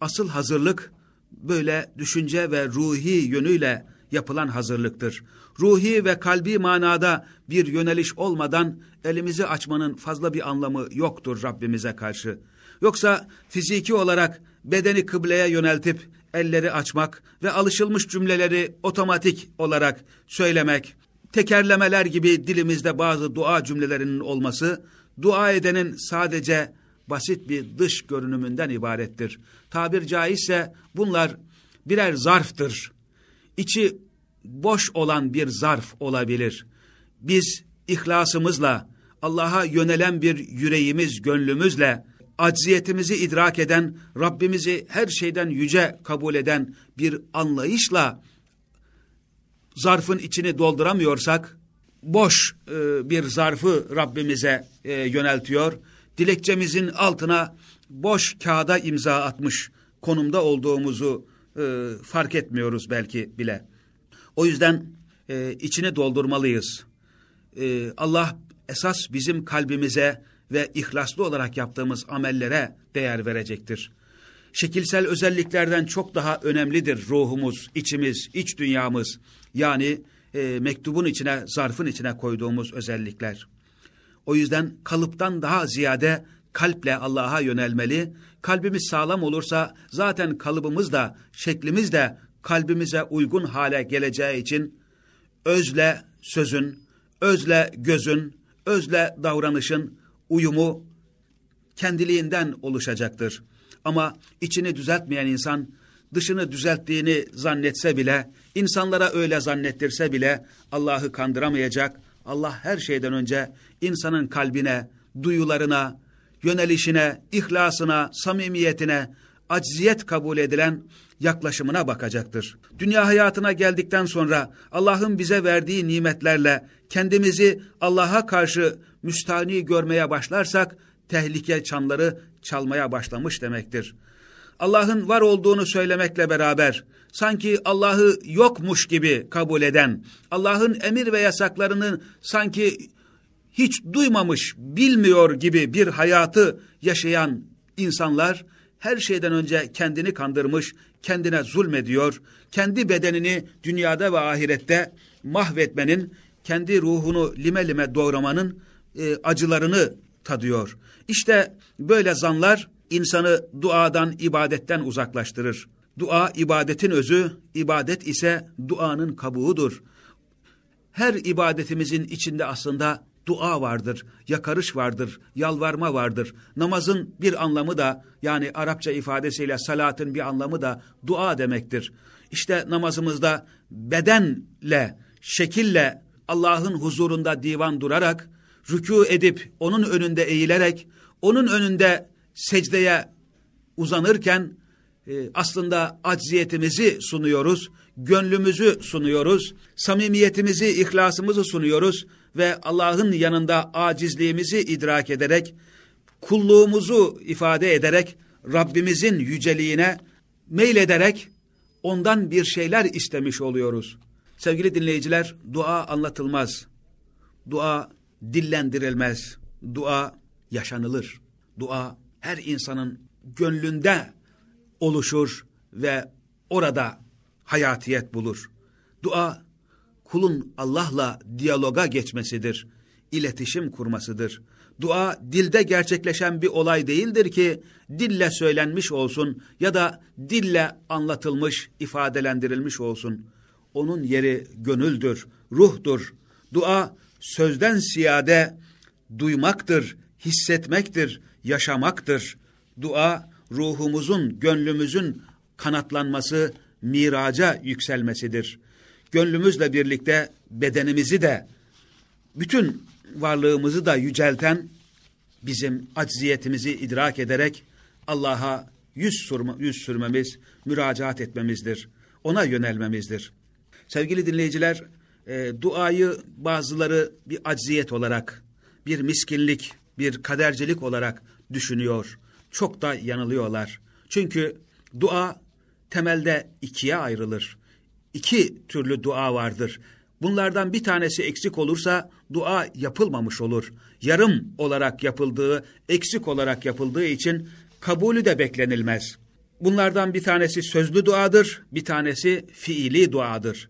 asıl hazırlık böyle düşünce ve ruhi yönüyle yapılan hazırlıktır. Ruhi ve kalbi manada bir yöneliş olmadan elimizi açmanın fazla bir anlamı yoktur Rabbimize karşı. Yoksa fiziki olarak bedeni kıbleye yöneltip elleri açmak ve alışılmış cümleleri otomatik olarak söylemek, tekerlemeler gibi dilimizde bazı dua cümlelerinin olması, dua edenin sadece basit bir dış görünümünden ibarettir. Tabir caizse bunlar birer zarftır. İçi boş olan bir zarf olabilir. Biz ihlasımızla, Allah'a yönelen bir yüreğimiz, gönlümüzle, acziyetimizi idrak eden, Rabbimizi her şeyden yüce kabul eden bir anlayışla zarfın içini dolduramıyorsak, boş e, bir zarfı Rabbimize e, yöneltiyor, dilekçemizin altına boş kağıda imza atmış konumda olduğumuzu e, fark etmiyoruz belki bile. O yüzden e, içini doldurmalıyız. Allah esas bizim kalbimize ve ihlaslı olarak yaptığımız amellere değer verecektir. Şekilsel özelliklerden çok daha önemlidir ruhumuz, içimiz, iç dünyamız. Yani e, mektubun içine, zarfın içine koyduğumuz özellikler. O yüzden kalıptan daha ziyade kalple Allah'a yönelmeli. Kalbimiz sağlam olursa zaten kalıbımız da, şeklimiz de kalbimize uygun hale geleceği için özle sözün, özle gözün, özle davranışın uyumu kendiliğinden oluşacaktır. Ama içini düzeltmeyen insan dışını düzelttiğini zannetse bile, insanlara öyle zannettirse bile Allah'ı kandıramayacak. Allah her şeyden önce insanın kalbine, duyularına, yönelişine, ihlasına, samimiyetine, acziyet kabul edilen yaklaşımına bakacaktır. Dünya hayatına geldikten sonra Allah'ın bize verdiği nimetlerle kendimizi Allah'a karşı müstahni görmeye başlarsak tehlike çanları çalmaya başlamış demektir. Allah'ın var olduğunu söylemekle beraber sanki Allah'ı yokmuş gibi kabul eden, Allah'ın emir ve yasaklarını sanki hiç duymamış, bilmiyor gibi bir hayatı yaşayan insanlar her şeyden önce kendini kandırmış, kendine zulmediyor, kendi bedenini dünyada ve ahirette mahvetmenin, kendi ruhunu lime lime doğramanın e, acılarını tadıyor. İşte böyle zanlar insanı duadan, ibadetten uzaklaştırır. Dua ibadetin özü, ibadet ise duanın kabuğudur. Her ibadetimizin içinde aslında dua vardır, yakarış vardır, yalvarma vardır. Namazın bir anlamı da yani Arapça ifadesiyle salatın bir anlamı da dua demektir. İşte namazımızda bedenle, şekille Allah'ın huzurunda divan durarak, rükû edip onun önünde eğilerek, onun önünde secdeye uzanırken e, aslında acziyetimizi sunuyoruz, gönlümüzü sunuyoruz, samimiyetimizi, ihlasımızı sunuyoruz ve Allah'ın yanında acizliğimizi idrak ederek, kulluğumuzu ifade ederek, Rabbimizin yüceliğine meylederek ondan bir şeyler istemiş oluyoruz. Sevgili dinleyiciler, dua anlatılmaz. Dua dillendirilmez. Dua yaşanılır. Dua her insanın gönlünde oluşur ve orada hayatiyet bulur. Dua kulun Allah'la diyaloga geçmesidir, iletişim kurmasıdır. Dua dilde gerçekleşen bir olay değildir ki dille söylenmiş olsun ya da dille anlatılmış, ifadelendirilmiş olsun. Onun yeri gönüldür, ruhtur. Dua sözden siyade duymaktır, hissetmektir, yaşamaktır. Dua ruhumuzun, gönlümüzün kanatlanması, miraca yükselmesidir. Gönlümüzle birlikte bedenimizi de, bütün varlığımızı da yücelten, bizim acziyetimizi idrak ederek Allah'a yüz, sürme, yüz sürmemiz, müracaat etmemizdir. Ona yönelmemizdir. Sevgili dinleyiciler, e, duayı bazıları bir acziyet olarak, bir miskinlik, bir kadercilik olarak düşünüyor. Çok da yanılıyorlar. Çünkü dua temelde ikiye ayrılır. İki türlü dua vardır. Bunlardan bir tanesi eksik olursa dua yapılmamış olur. Yarım olarak yapıldığı, eksik olarak yapıldığı için kabulü de beklenilmez. Bunlardan bir tanesi sözlü duadır, bir tanesi fiili duadır.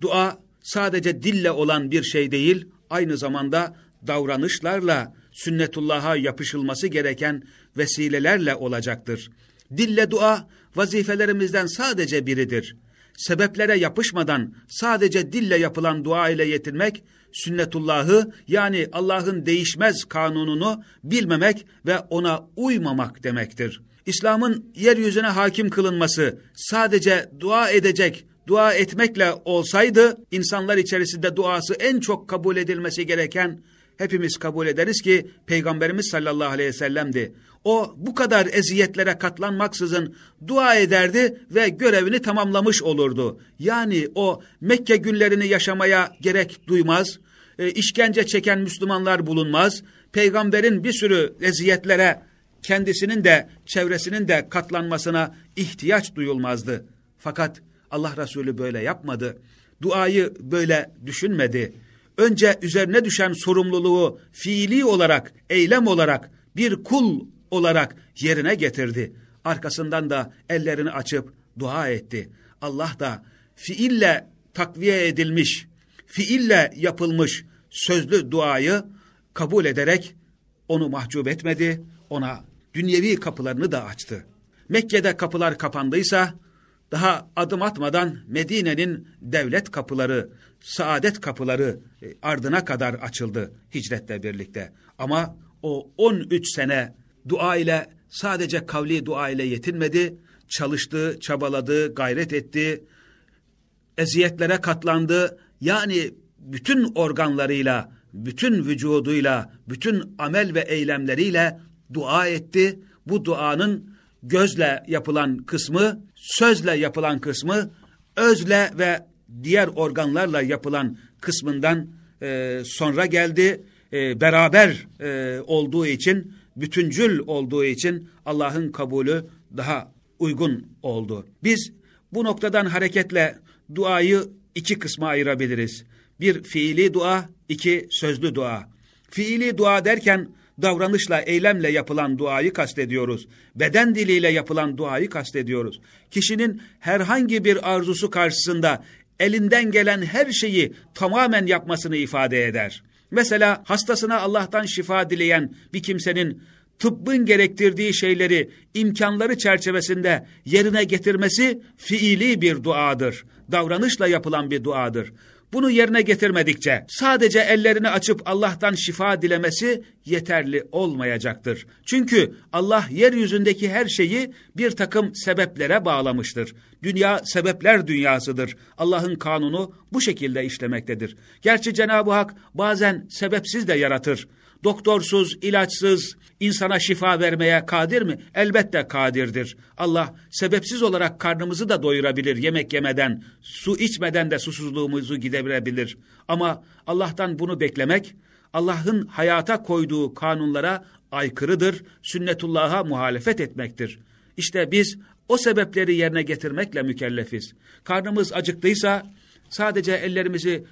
Dua sadece dille olan bir şey değil, aynı zamanda davranışlarla sünnetullah'a yapışılması gereken vesilelerle olacaktır. Dille dua vazifelerimizden sadece biridir. Sebeplere yapışmadan sadece dille yapılan dua ile yetinmek, sünnetullahı yani Allah'ın değişmez kanununu bilmemek ve ona uymamak demektir. İslam'ın yeryüzüne hakim kılınması sadece dua edecek, dua etmekle olsaydı insanlar içerisinde duası en çok kabul edilmesi gereken hepimiz kabul ederiz ki Peygamberimiz sallallahu aleyhi ve sellem'di. O bu kadar eziyetlere katlanmaksızın dua ederdi ve görevini tamamlamış olurdu. Yani o Mekke günlerini yaşamaya gerek duymaz, e, işkence çeken Müslümanlar bulunmaz, peygamberin bir sürü eziyetlere kendisinin de çevresinin de katlanmasına ihtiyaç duyulmazdı. Fakat Allah Resulü böyle yapmadı. Duayı böyle düşünmedi. Önce üzerine düşen sorumluluğu fiili olarak, eylem olarak, bir kul olarak yerine getirdi. Arkasından da ellerini açıp dua etti. Allah da fiille takviye edilmiş, fiille yapılmış sözlü duayı kabul ederek onu mahcup etmedi, ona dünyevi kapılarını da açtı. Mekke'de kapılar kapandıysa daha adım atmadan Medine'nin devlet kapıları, saadet kapıları e, ardına kadar açıldı hicretle birlikte. Ama o 13 sene dua ile sadece kavli dua ile yetinmedi. Çalıştı, çabaladı, gayret etti. Eziyetlere katlandı. Yani bütün organlarıyla, bütün vücuduyla, bütün amel ve eylemleriyle dua etti. Bu duanın gözle yapılan kısmı, sözle yapılan kısmı, özle ve diğer organlarla yapılan kısmından e, sonra geldi. E, beraber e, olduğu için, bütüncül olduğu için Allah'ın kabulü daha uygun oldu. Biz bu noktadan hareketle duayı iki kısma ayırabiliriz. Bir fiili dua, iki sözlü dua. Fiili dua derken davranışla, eylemle yapılan duayı kastediyoruz. Beden diliyle yapılan duayı kastediyoruz. Kişinin herhangi bir arzusu karşısında elinden gelen her şeyi tamamen yapmasını ifade eder. Mesela hastasına Allah'tan şifa dileyen bir kimsenin tıbbın gerektirdiği şeyleri imkanları çerçevesinde yerine getirmesi fiili bir duadır. Davranışla yapılan bir duadır. Bunu yerine getirmedikçe sadece ellerini açıp Allah'tan şifa dilemesi yeterli olmayacaktır. Çünkü Allah yeryüzündeki her şeyi bir takım sebeplere bağlamıştır. Dünya sebepler dünyasıdır. Allah'ın kanunu bu şekilde işlemektedir. Gerçi Cenab-ı Hak bazen sebepsiz de yaratır doktorsuz, ilaçsız insana şifa vermeye kadir mi? Elbette kadirdir. Allah sebepsiz olarak karnımızı da doyurabilir yemek yemeden, su içmeden de susuzluğumuzu gidebilebilir. Ama Allah'tan bunu beklemek, Allah'ın hayata koyduğu kanunlara aykırıdır, sünnetullah'a muhalefet etmektir. İşte biz o sebepleri yerine getirmekle mükellefiz. Karnımız acıktıysa sadece ellerimizi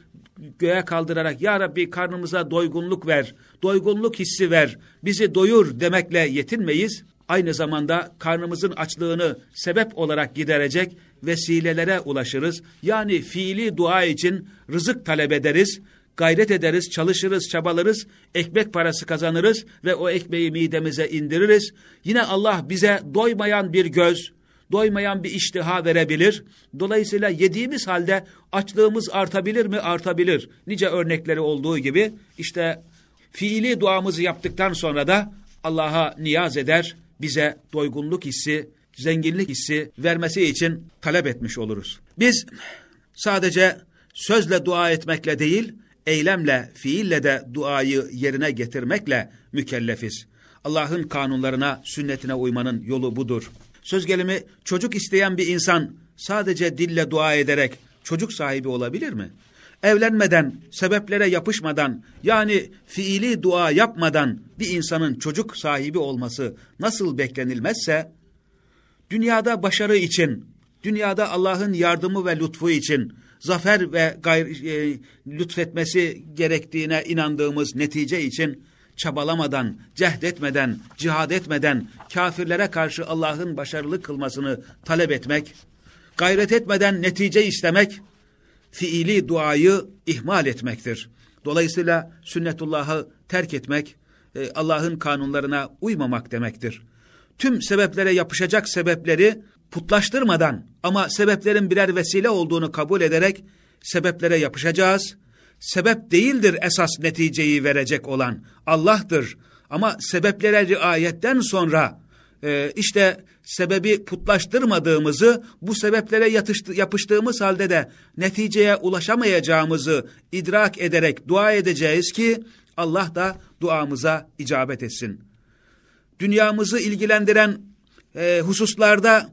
göğe kaldırarak Ya Rabbi karnımıza doygunluk ver, doygunluk hissi ver, bizi doyur demekle yetinmeyiz. Aynı zamanda karnımızın açlığını sebep olarak giderecek vesilelere ulaşırız. Yani fiili dua için rızık talep ederiz, gayret ederiz, çalışırız, çabalarız, ekmek parası kazanırız ve o ekmeği midemize indiririz. Yine Allah bize doymayan bir göz, doymayan bir iştiha verebilir. Dolayısıyla yediğimiz halde açlığımız artabilir mi? Artabilir. Nice örnekleri olduğu gibi işte fiili duamızı yaptıktan sonra da Allah'a niyaz eder, bize doygunluk hissi, zenginlik hissi vermesi için talep etmiş oluruz. Biz sadece sözle dua etmekle değil, eylemle, fiille de duayı yerine getirmekle mükellefiz. Allah'ın kanunlarına, sünnetine uymanın yolu budur. Söz gelimi çocuk isteyen bir insan sadece dille dua ederek çocuk sahibi olabilir mi? Evlenmeden, sebeplere yapışmadan yani fiili dua yapmadan bir insanın çocuk sahibi olması nasıl beklenilmezse, dünyada başarı için, dünyada Allah'ın yardımı ve lütfu için, zafer ve gayr e, lütfetmesi gerektiğine inandığımız netice için çabalamadan, cehdetmeden, cihad etmeden kafirlere karşı Allah'ın başarılı kılmasını talep etmek, gayret etmeden netice istemek, fiili duayı ihmal etmektir. Dolayısıyla sünnetullahı terk etmek, e, Allah'ın kanunlarına uymamak demektir. Tüm sebeplere yapışacak sebepleri putlaştırmadan ama sebeplerin birer vesile olduğunu kabul ederek sebeplere yapışacağız. Sebep değildir esas neticeyi verecek olan Allah'tır. Ama sebeplere riayetten sonra e, işte sebebi putlaştırmadığımızı, bu sebeplere yatıştı, yapıştığımız halde de neticeye ulaşamayacağımızı idrak ederek dua edeceğiz ki Allah da duamıza icabet etsin. Dünyamızı ilgilendiren e, hususlarda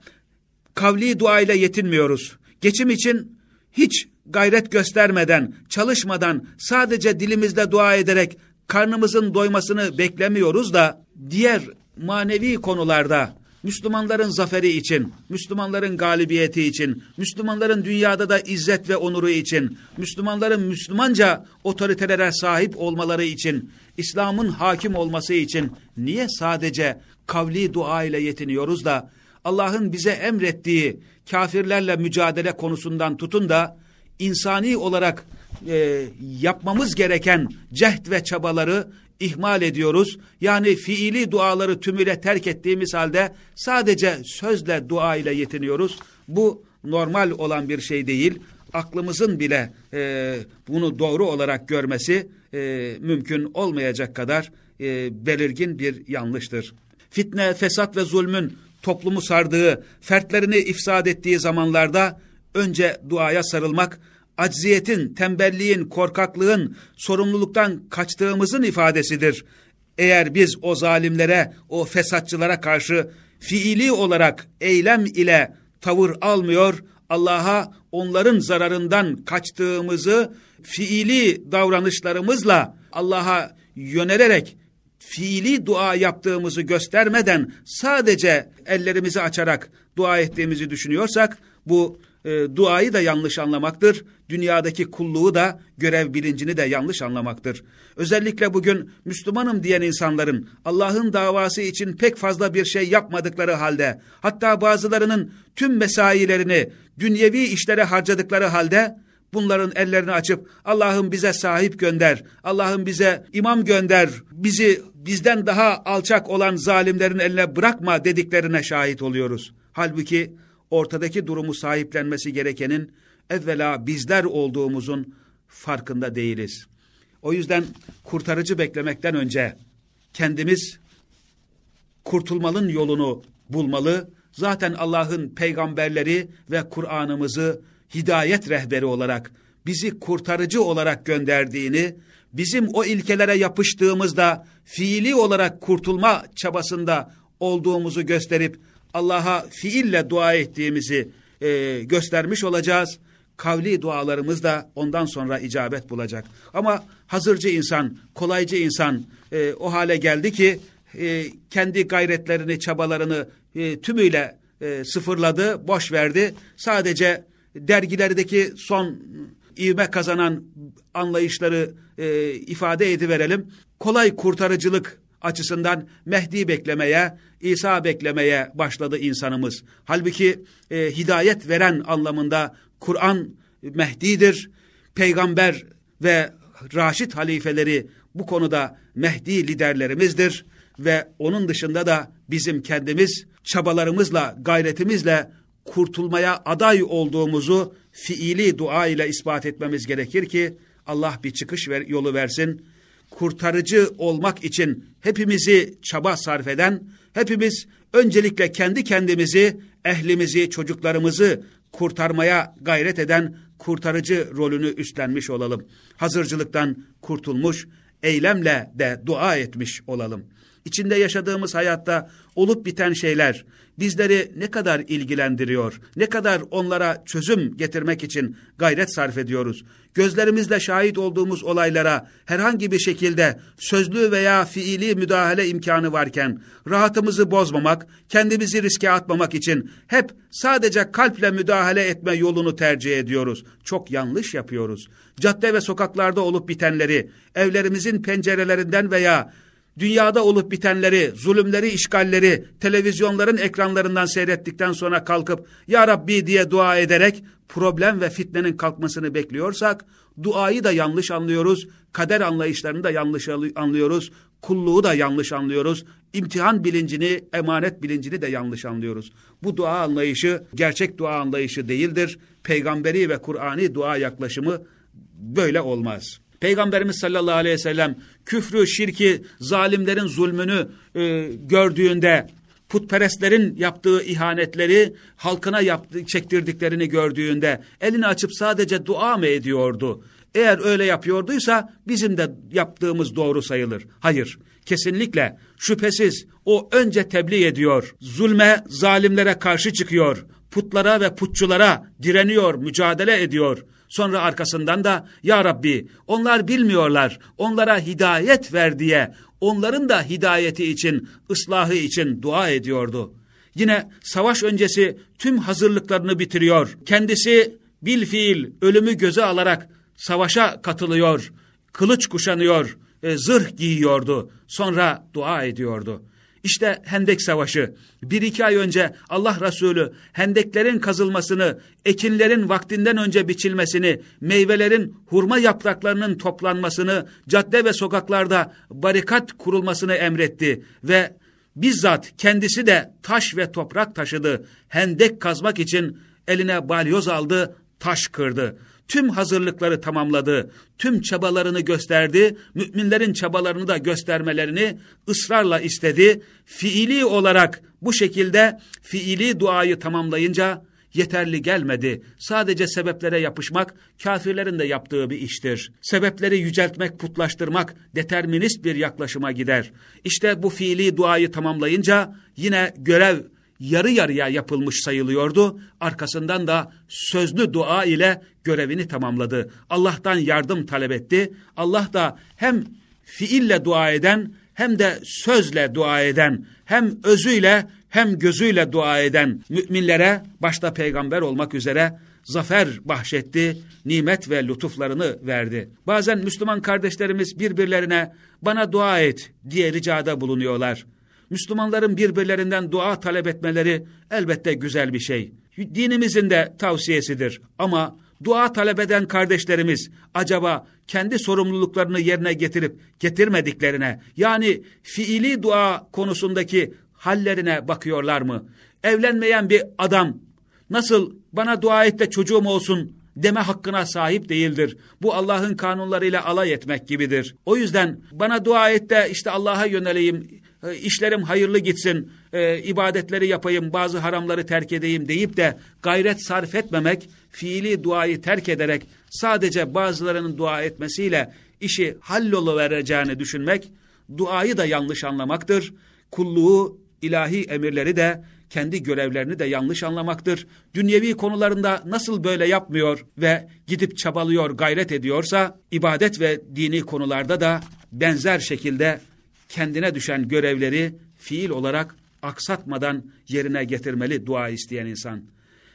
kavli dua ile yetinmiyoruz. Geçim için hiç gayret göstermeden, çalışmadan, sadece dilimizde dua ederek karnımızın doymasını beklemiyoruz da diğer manevi konularda Müslümanların zaferi için, Müslümanların galibiyeti için, Müslümanların dünyada da izzet ve onuru için, Müslümanların Müslümanca otoritelere sahip olmaları için, İslam'ın hakim olması için niye sadece kavli dua ile yetiniyoruz da Allah'ın bize emrettiği kafirlerle mücadele konusundan tutun da insani olarak e, yapmamız gereken cehd ve çabaları ihmal ediyoruz. Yani fiili duaları tümüyle terk ettiğimiz halde sadece sözle dua ile yetiniyoruz. Bu normal olan bir şey değil. Aklımızın bile e, bunu doğru olarak görmesi e, mümkün olmayacak kadar e, belirgin bir yanlıştır. Fitne, fesat ve zulmün toplumu sardığı, fertlerini ifsad ettiği zamanlarda önce duaya sarılmak, acziyetin, tembelliğin, korkaklığın, sorumluluktan kaçtığımızın ifadesidir. Eğer biz o zalimlere, o fesatçılara karşı fiili olarak eylem ile tavır almıyor, Allah'a onların zararından kaçtığımızı fiili davranışlarımızla Allah'a yönelerek fiili dua yaptığımızı göstermeden sadece ellerimizi açarak dua ettiğimizi düşünüyorsak bu e, duayı da yanlış anlamaktır. Dünyadaki kulluğu da görev bilincini de yanlış anlamaktır. Özellikle bugün Müslümanım diyen insanların Allah'ın davası için pek fazla bir şey yapmadıkları halde hatta bazılarının tüm mesailerini dünyevi işlere harcadıkları halde bunların ellerini açıp Allah'ım bize sahip gönder, Allah'ım bize imam gönder, bizi bizden daha alçak olan zalimlerin eline bırakma dediklerine şahit oluyoruz. Halbuki ortadaki durumu sahiplenmesi gerekenin evvela bizler olduğumuzun farkında değiliz. O yüzden kurtarıcı beklemekten önce kendimiz kurtulmanın yolunu bulmalı. Zaten Allah'ın peygamberleri ve Kur'an'ımızı hidayet rehberi olarak, bizi kurtarıcı olarak gönderdiğini, bizim o ilkelere yapıştığımızda fiili olarak kurtulma çabasında olduğumuzu gösterip Allah'a fiille dua ettiğimizi e, göstermiş olacağız. Kavli dualarımız da ondan sonra icabet bulacak. Ama hazırcı insan, kolaycı insan e, o hale geldi ki e, kendi gayretlerini, çabalarını e, tümüyle e, sıfırladı, boş verdi. Sadece dergilerdeki son ivme kazanan anlayışları e, ifade ediverelim. Kolay kurtarıcılık açısından Mehdi beklemeye, İsa beklemeye başladı insanımız. Halbuki e, hidayet veren anlamında Kur'an Mehdi'dir. Peygamber ve Raşid halifeleri bu konuda Mehdi liderlerimizdir ve onun dışında da bizim kendimiz çabalarımızla, gayretimizle kurtulmaya aday olduğumuzu fiili dua ile ispat etmemiz gerekir ki Allah bir çıkış ver, yolu versin. Kurtarıcı olmak için hepimizi çaba sarf eden, hepimiz öncelikle kendi kendimizi, ehlimizi, çocuklarımızı kurtarmaya gayret eden kurtarıcı rolünü üstlenmiş olalım. Hazırcılıktan kurtulmuş, eylemle de dua etmiş olalım. İçinde yaşadığımız hayatta olup biten şeyler bizleri ne kadar ilgilendiriyor, ne kadar onlara çözüm getirmek için gayret sarf ediyoruz. Gözlerimizle şahit olduğumuz olaylara herhangi bir şekilde sözlü veya fiili müdahale imkanı varken rahatımızı bozmamak, kendimizi riske atmamak için hep sadece kalple müdahale etme yolunu tercih ediyoruz. Çok yanlış yapıyoruz. Cadde ve sokaklarda olup bitenleri, evlerimizin pencerelerinden veya dünyada olup bitenleri, zulümleri, işgalleri televizyonların ekranlarından seyrettikten sonra kalkıp Ya Rabbi diye dua ederek problem ve fitnenin kalkmasını bekliyorsak duayı da yanlış anlıyoruz, kader anlayışlarını da yanlış anlıyoruz, kulluğu da yanlış anlıyoruz, imtihan bilincini, emanet bilincini de yanlış anlıyoruz. Bu dua anlayışı gerçek dua anlayışı değildir. Peygamberi ve Kur'ani dua yaklaşımı böyle olmaz. Peygamberimiz sallallahu aleyhi ve sellem küfrü, şirki, zalimlerin zulmünü e, gördüğünde, putperestlerin yaptığı ihanetleri halkına yaptı, çektirdiklerini gördüğünde elini açıp sadece dua mı ediyordu? Eğer öyle yapıyorduysa bizim de yaptığımız doğru sayılır. Hayır, kesinlikle şüphesiz o önce tebliğ ediyor, zulme, zalimlere karşı çıkıyor, putlara ve putçulara direniyor, mücadele ediyor. Sonra arkasından da ya Rabbi onlar bilmiyorlar onlara hidayet ver diye onların da hidayeti için ıslahı için dua ediyordu. Yine savaş öncesi tüm hazırlıklarını bitiriyor. Kendisi bil fiil ölümü göze alarak savaşa katılıyor. Kılıç kuşanıyor, e, zırh giyiyordu. Sonra dua ediyordu. İşte Hendek Savaşı. Bir iki ay önce Allah Resulü hendeklerin kazılmasını, ekinlerin vaktinden önce biçilmesini, meyvelerin hurma yapraklarının toplanmasını, cadde ve sokaklarda barikat kurulmasını emretti ve bizzat kendisi de taş ve toprak taşıdı. Hendek kazmak için eline balyoz aldı, taş kırdı tüm hazırlıkları tamamladı, tüm çabalarını gösterdi, müminlerin çabalarını da göstermelerini ısrarla istedi. Fiili olarak bu şekilde fiili duayı tamamlayınca yeterli gelmedi. Sadece sebeplere yapışmak kafirlerin de yaptığı bir iştir. Sebepleri yüceltmek, putlaştırmak determinist bir yaklaşıma gider. İşte bu fiili duayı tamamlayınca yine görev yarı yarıya yapılmış sayılıyordu. Arkasından da sözlü dua ile görevini tamamladı. Allah'tan yardım talep etti. Allah da hem fiille dua eden hem de sözle dua eden hem özüyle hem gözüyle dua eden müminlere başta peygamber olmak üzere zafer bahşetti, nimet ve lütuflarını verdi. Bazen Müslüman kardeşlerimiz birbirlerine bana dua et diye ricada bulunuyorlar. Müslümanların birbirlerinden dua talep etmeleri elbette güzel bir şey. Dinimizin de tavsiyesidir. Ama dua talep eden kardeşlerimiz acaba kendi sorumluluklarını yerine getirip getirmediklerine yani fiili dua konusundaki hallerine bakıyorlar mı? Evlenmeyen bir adam nasıl bana dua et de çocuğum olsun deme hakkına sahip değildir. Bu Allah'ın kanunlarıyla alay etmek gibidir. O yüzden bana dua et de işte Allah'a yöneleyim, e, işlerim hayırlı gitsin, e, ibadetleri yapayım, bazı haramları terk edeyim deyip de gayret sarf etmemek, fiili duayı terk ederek sadece bazılarının dua etmesiyle işi vereceğini düşünmek, duayı da yanlış anlamaktır. Kulluğu, ilahi emirleri de kendi görevlerini de yanlış anlamaktır. Dünyevi konularında nasıl böyle yapmıyor ve gidip çabalıyor, gayret ediyorsa, ibadet ve dini konularda da benzer şekilde kendine düşen görevleri fiil olarak aksatmadan yerine getirmeli dua isteyen insan.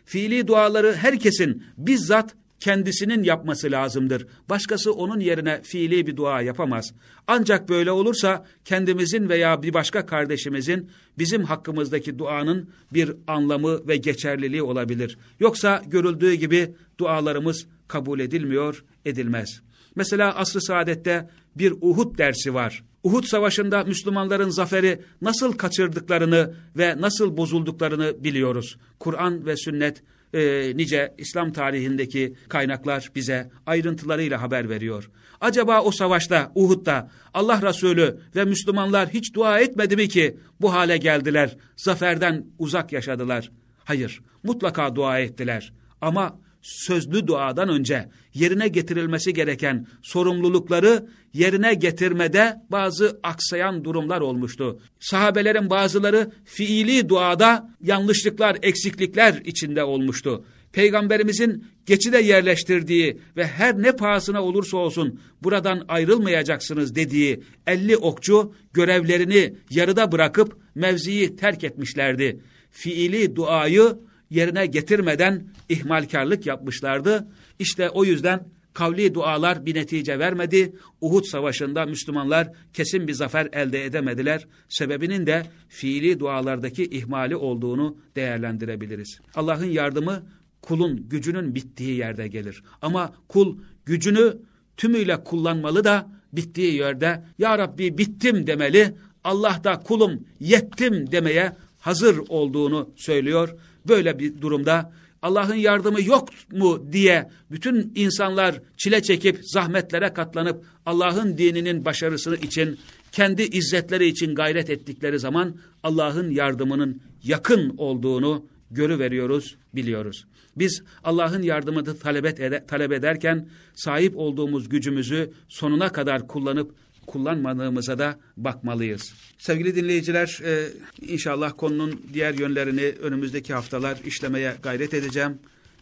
Fiili duaları herkesin bizzat kendisinin yapması lazımdır. Başkası onun yerine fiili bir dua yapamaz. Ancak böyle olursa kendimizin veya bir başka kardeşimizin bizim hakkımızdaki duanın bir anlamı ve geçerliliği olabilir. Yoksa görüldüğü gibi dualarımız kabul edilmiyor, edilmez. Mesela asr-ı saadette bir Uhud dersi var. Uhud Savaşı'nda Müslümanların zaferi nasıl kaçırdıklarını ve nasıl bozulduklarını biliyoruz. Kur'an ve sünnet e, nice İslam tarihindeki kaynaklar bize ayrıntılarıyla haber veriyor. Acaba o savaşta, Uhud'da Allah Resulü ve Müslümanlar hiç dua etmedi mi ki bu hale geldiler, zaferden uzak yaşadılar? Hayır, mutlaka dua ettiler. Ama sözlü duadan önce yerine getirilmesi gereken sorumlulukları yerine getirmede bazı aksayan durumlar olmuştu. Sahabelerin bazıları fiili duada yanlışlıklar, eksiklikler içinde olmuştu. Peygamberimizin geçide yerleştirdiği ve her ne pahasına olursa olsun buradan ayrılmayacaksınız dediği elli okçu görevlerini yarıda bırakıp mevziyi terk etmişlerdi. Fiili duayı yerine getirmeden ihmalkarlık yapmışlardı. İşte o yüzden kavli dualar bir netice vermedi. Uhud Savaşı'nda Müslümanlar kesin bir zafer elde edemediler. Sebebinin de fiili dualardaki ihmali olduğunu değerlendirebiliriz. Allah'ın yardımı kulun gücünün bittiği yerde gelir. Ama kul gücünü tümüyle kullanmalı da bittiği yerde Ya Rabbi bittim demeli. Allah da kulum yettim demeye hazır olduğunu söylüyor. Böyle bir durumda Allah'ın yardımı yok mu diye bütün insanlar çile çekip zahmetlere katlanıp Allah'ın dininin başarısı için kendi izzetleri için gayret ettikleri zaman Allah'ın yardımının yakın olduğunu görüveriyoruz, biliyoruz. Biz Allah'ın yardımını talep, ede, talep ederken sahip olduğumuz gücümüzü sonuna kadar kullanıp kullanmadığımıza da bakmalıyız. Sevgili dinleyiciler, e, inşallah konunun diğer yönlerini önümüzdeki haftalar işlemeye gayret edeceğim.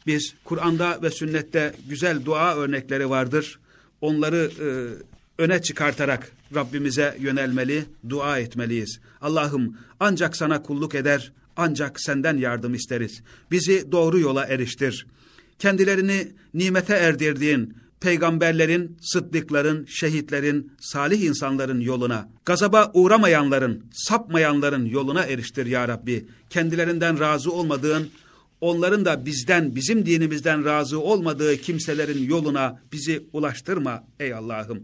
Biz Kur'an'da ve sünnette güzel dua örnekleri vardır. Onları e, öne çıkartarak Rabbimize yönelmeli, dua etmeliyiz. Allah'ım ancak sana kulluk eder, ancak senden yardım isteriz. Bizi doğru yola eriştir. Kendilerini nimete erdirdiğin, peygamberlerin, sıddıkların, şehitlerin, salih insanların yoluna, gazaba uğramayanların, sapmayanların yoluna eriştir ya Rabbi. Kendilerinden razı olmadığın, onların da bizden, bizim dinimizden razı olmadığı kimselerin yoluna bizi ulaştırma ey Allah'ım.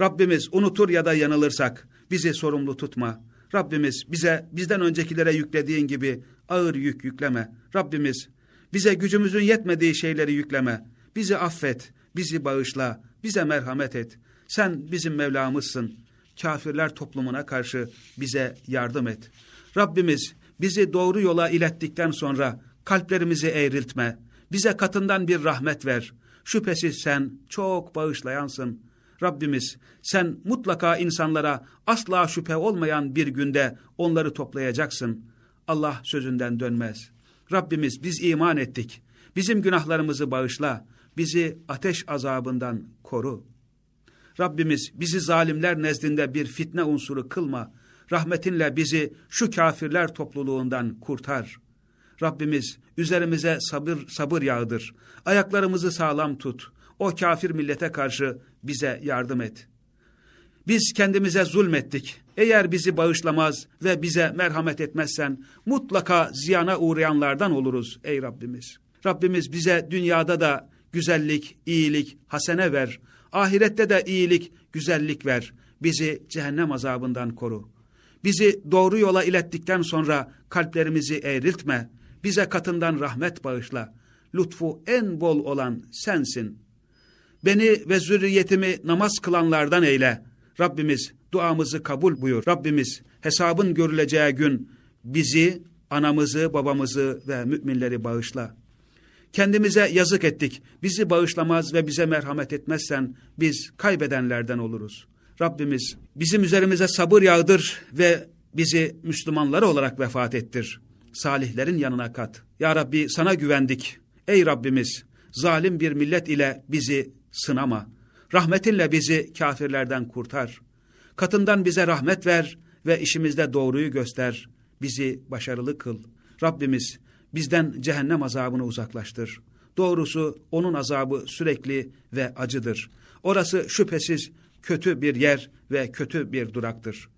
Rabbimiz unutur ya da yanılırsak bizi sorumlu tutma. Rabbimiz bize bizden öncekilere yüklediğin gibi ağır yük yükleme. Rabbimiz bize gücümüzün yetmediği şeyleri yükleme. Bizi affet bizi bağışla, bize merhamet et. Sen bizim Mevlamızsın. Kafirler toplumuna karşı bize yardım et. Rabbimiz bizi doğru yola ilettikten sonra kalplerimizi eğriltme. Bize katından bir rahmet ver. Şüphesiz sen çok bağışlayansın. Rabbimiz sen mutlaka insanlara asla şüphe olmayan bir günde onları toplayacaksın. Allah sözünden dönmez. Rabbimiz biz iman ettik. Bizim günahlarımızı bağışla bizi ateş azabından koru. Rabbimiz bizi zalimler nezdinde bir fitne unsuru kılma. Rahmetinle bizi şu kafirler topluluğundan kurtar. Rabbimiz üzerimize sabır, sabır yağdır. Ayaklarımızı sağlam tut. O kafir millete karşı bize yardım et. Biz kendimize zulmettik. Eğer bizi bağışlamaz ve bize merhamet etmezsen mutlaka ziyana uğrayanlardan oluruz ey Rabbimiz. Rabbimiz bize dünyada da güzellik, iyilik, hasene ver. Ahirette de iyilik, güzellik ver. Bizi cehennem azabından koru. Bizi doğru yola ilettikten sonra kalplerimizi eğriltme. Bize katından rahmet bağışla. Lütfu en bol olan sensin. Beni ve zürriyetimi namaz kılanlardan eyle. Rabbimiz duamızı kabul buyur. Rabbimiz hesabın görüleceği gün bizi, anamızı, babamızı ve müminleri bağışla. Kendimize yazık ettik. Bizi bağışlamaz ve bize merhamet etmezsen biz kaybedenlerden oluruz. Rabbimiz bizim üzerimize sabır yağdır ve bizi Müslümanlar olarak vefat ettir. Salihlerin yanına kat. Ya Rabbi sana güvendik. Ey Rabbimiz zalim bir millet ile bizi sınama. Rahmetinle bizi kafirlerden kurtar. Katından bize rahmet ver ve işimizde doğruyu göster. Bizi başarılı kıl. Rabbimiz Bizden cehennem azabını uzaklaştır. Doğrusu onun azabı sürekli ve acıdır. Orası şüphesiz kötü bir yer ve kötü bir duraktır.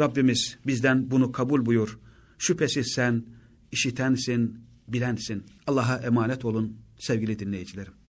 Rabbimiz bizden bunu kabul buyur. Şüphesiz sen işitensin, bilensin. Allah'a emanet olun sevgili dinleyicilerim.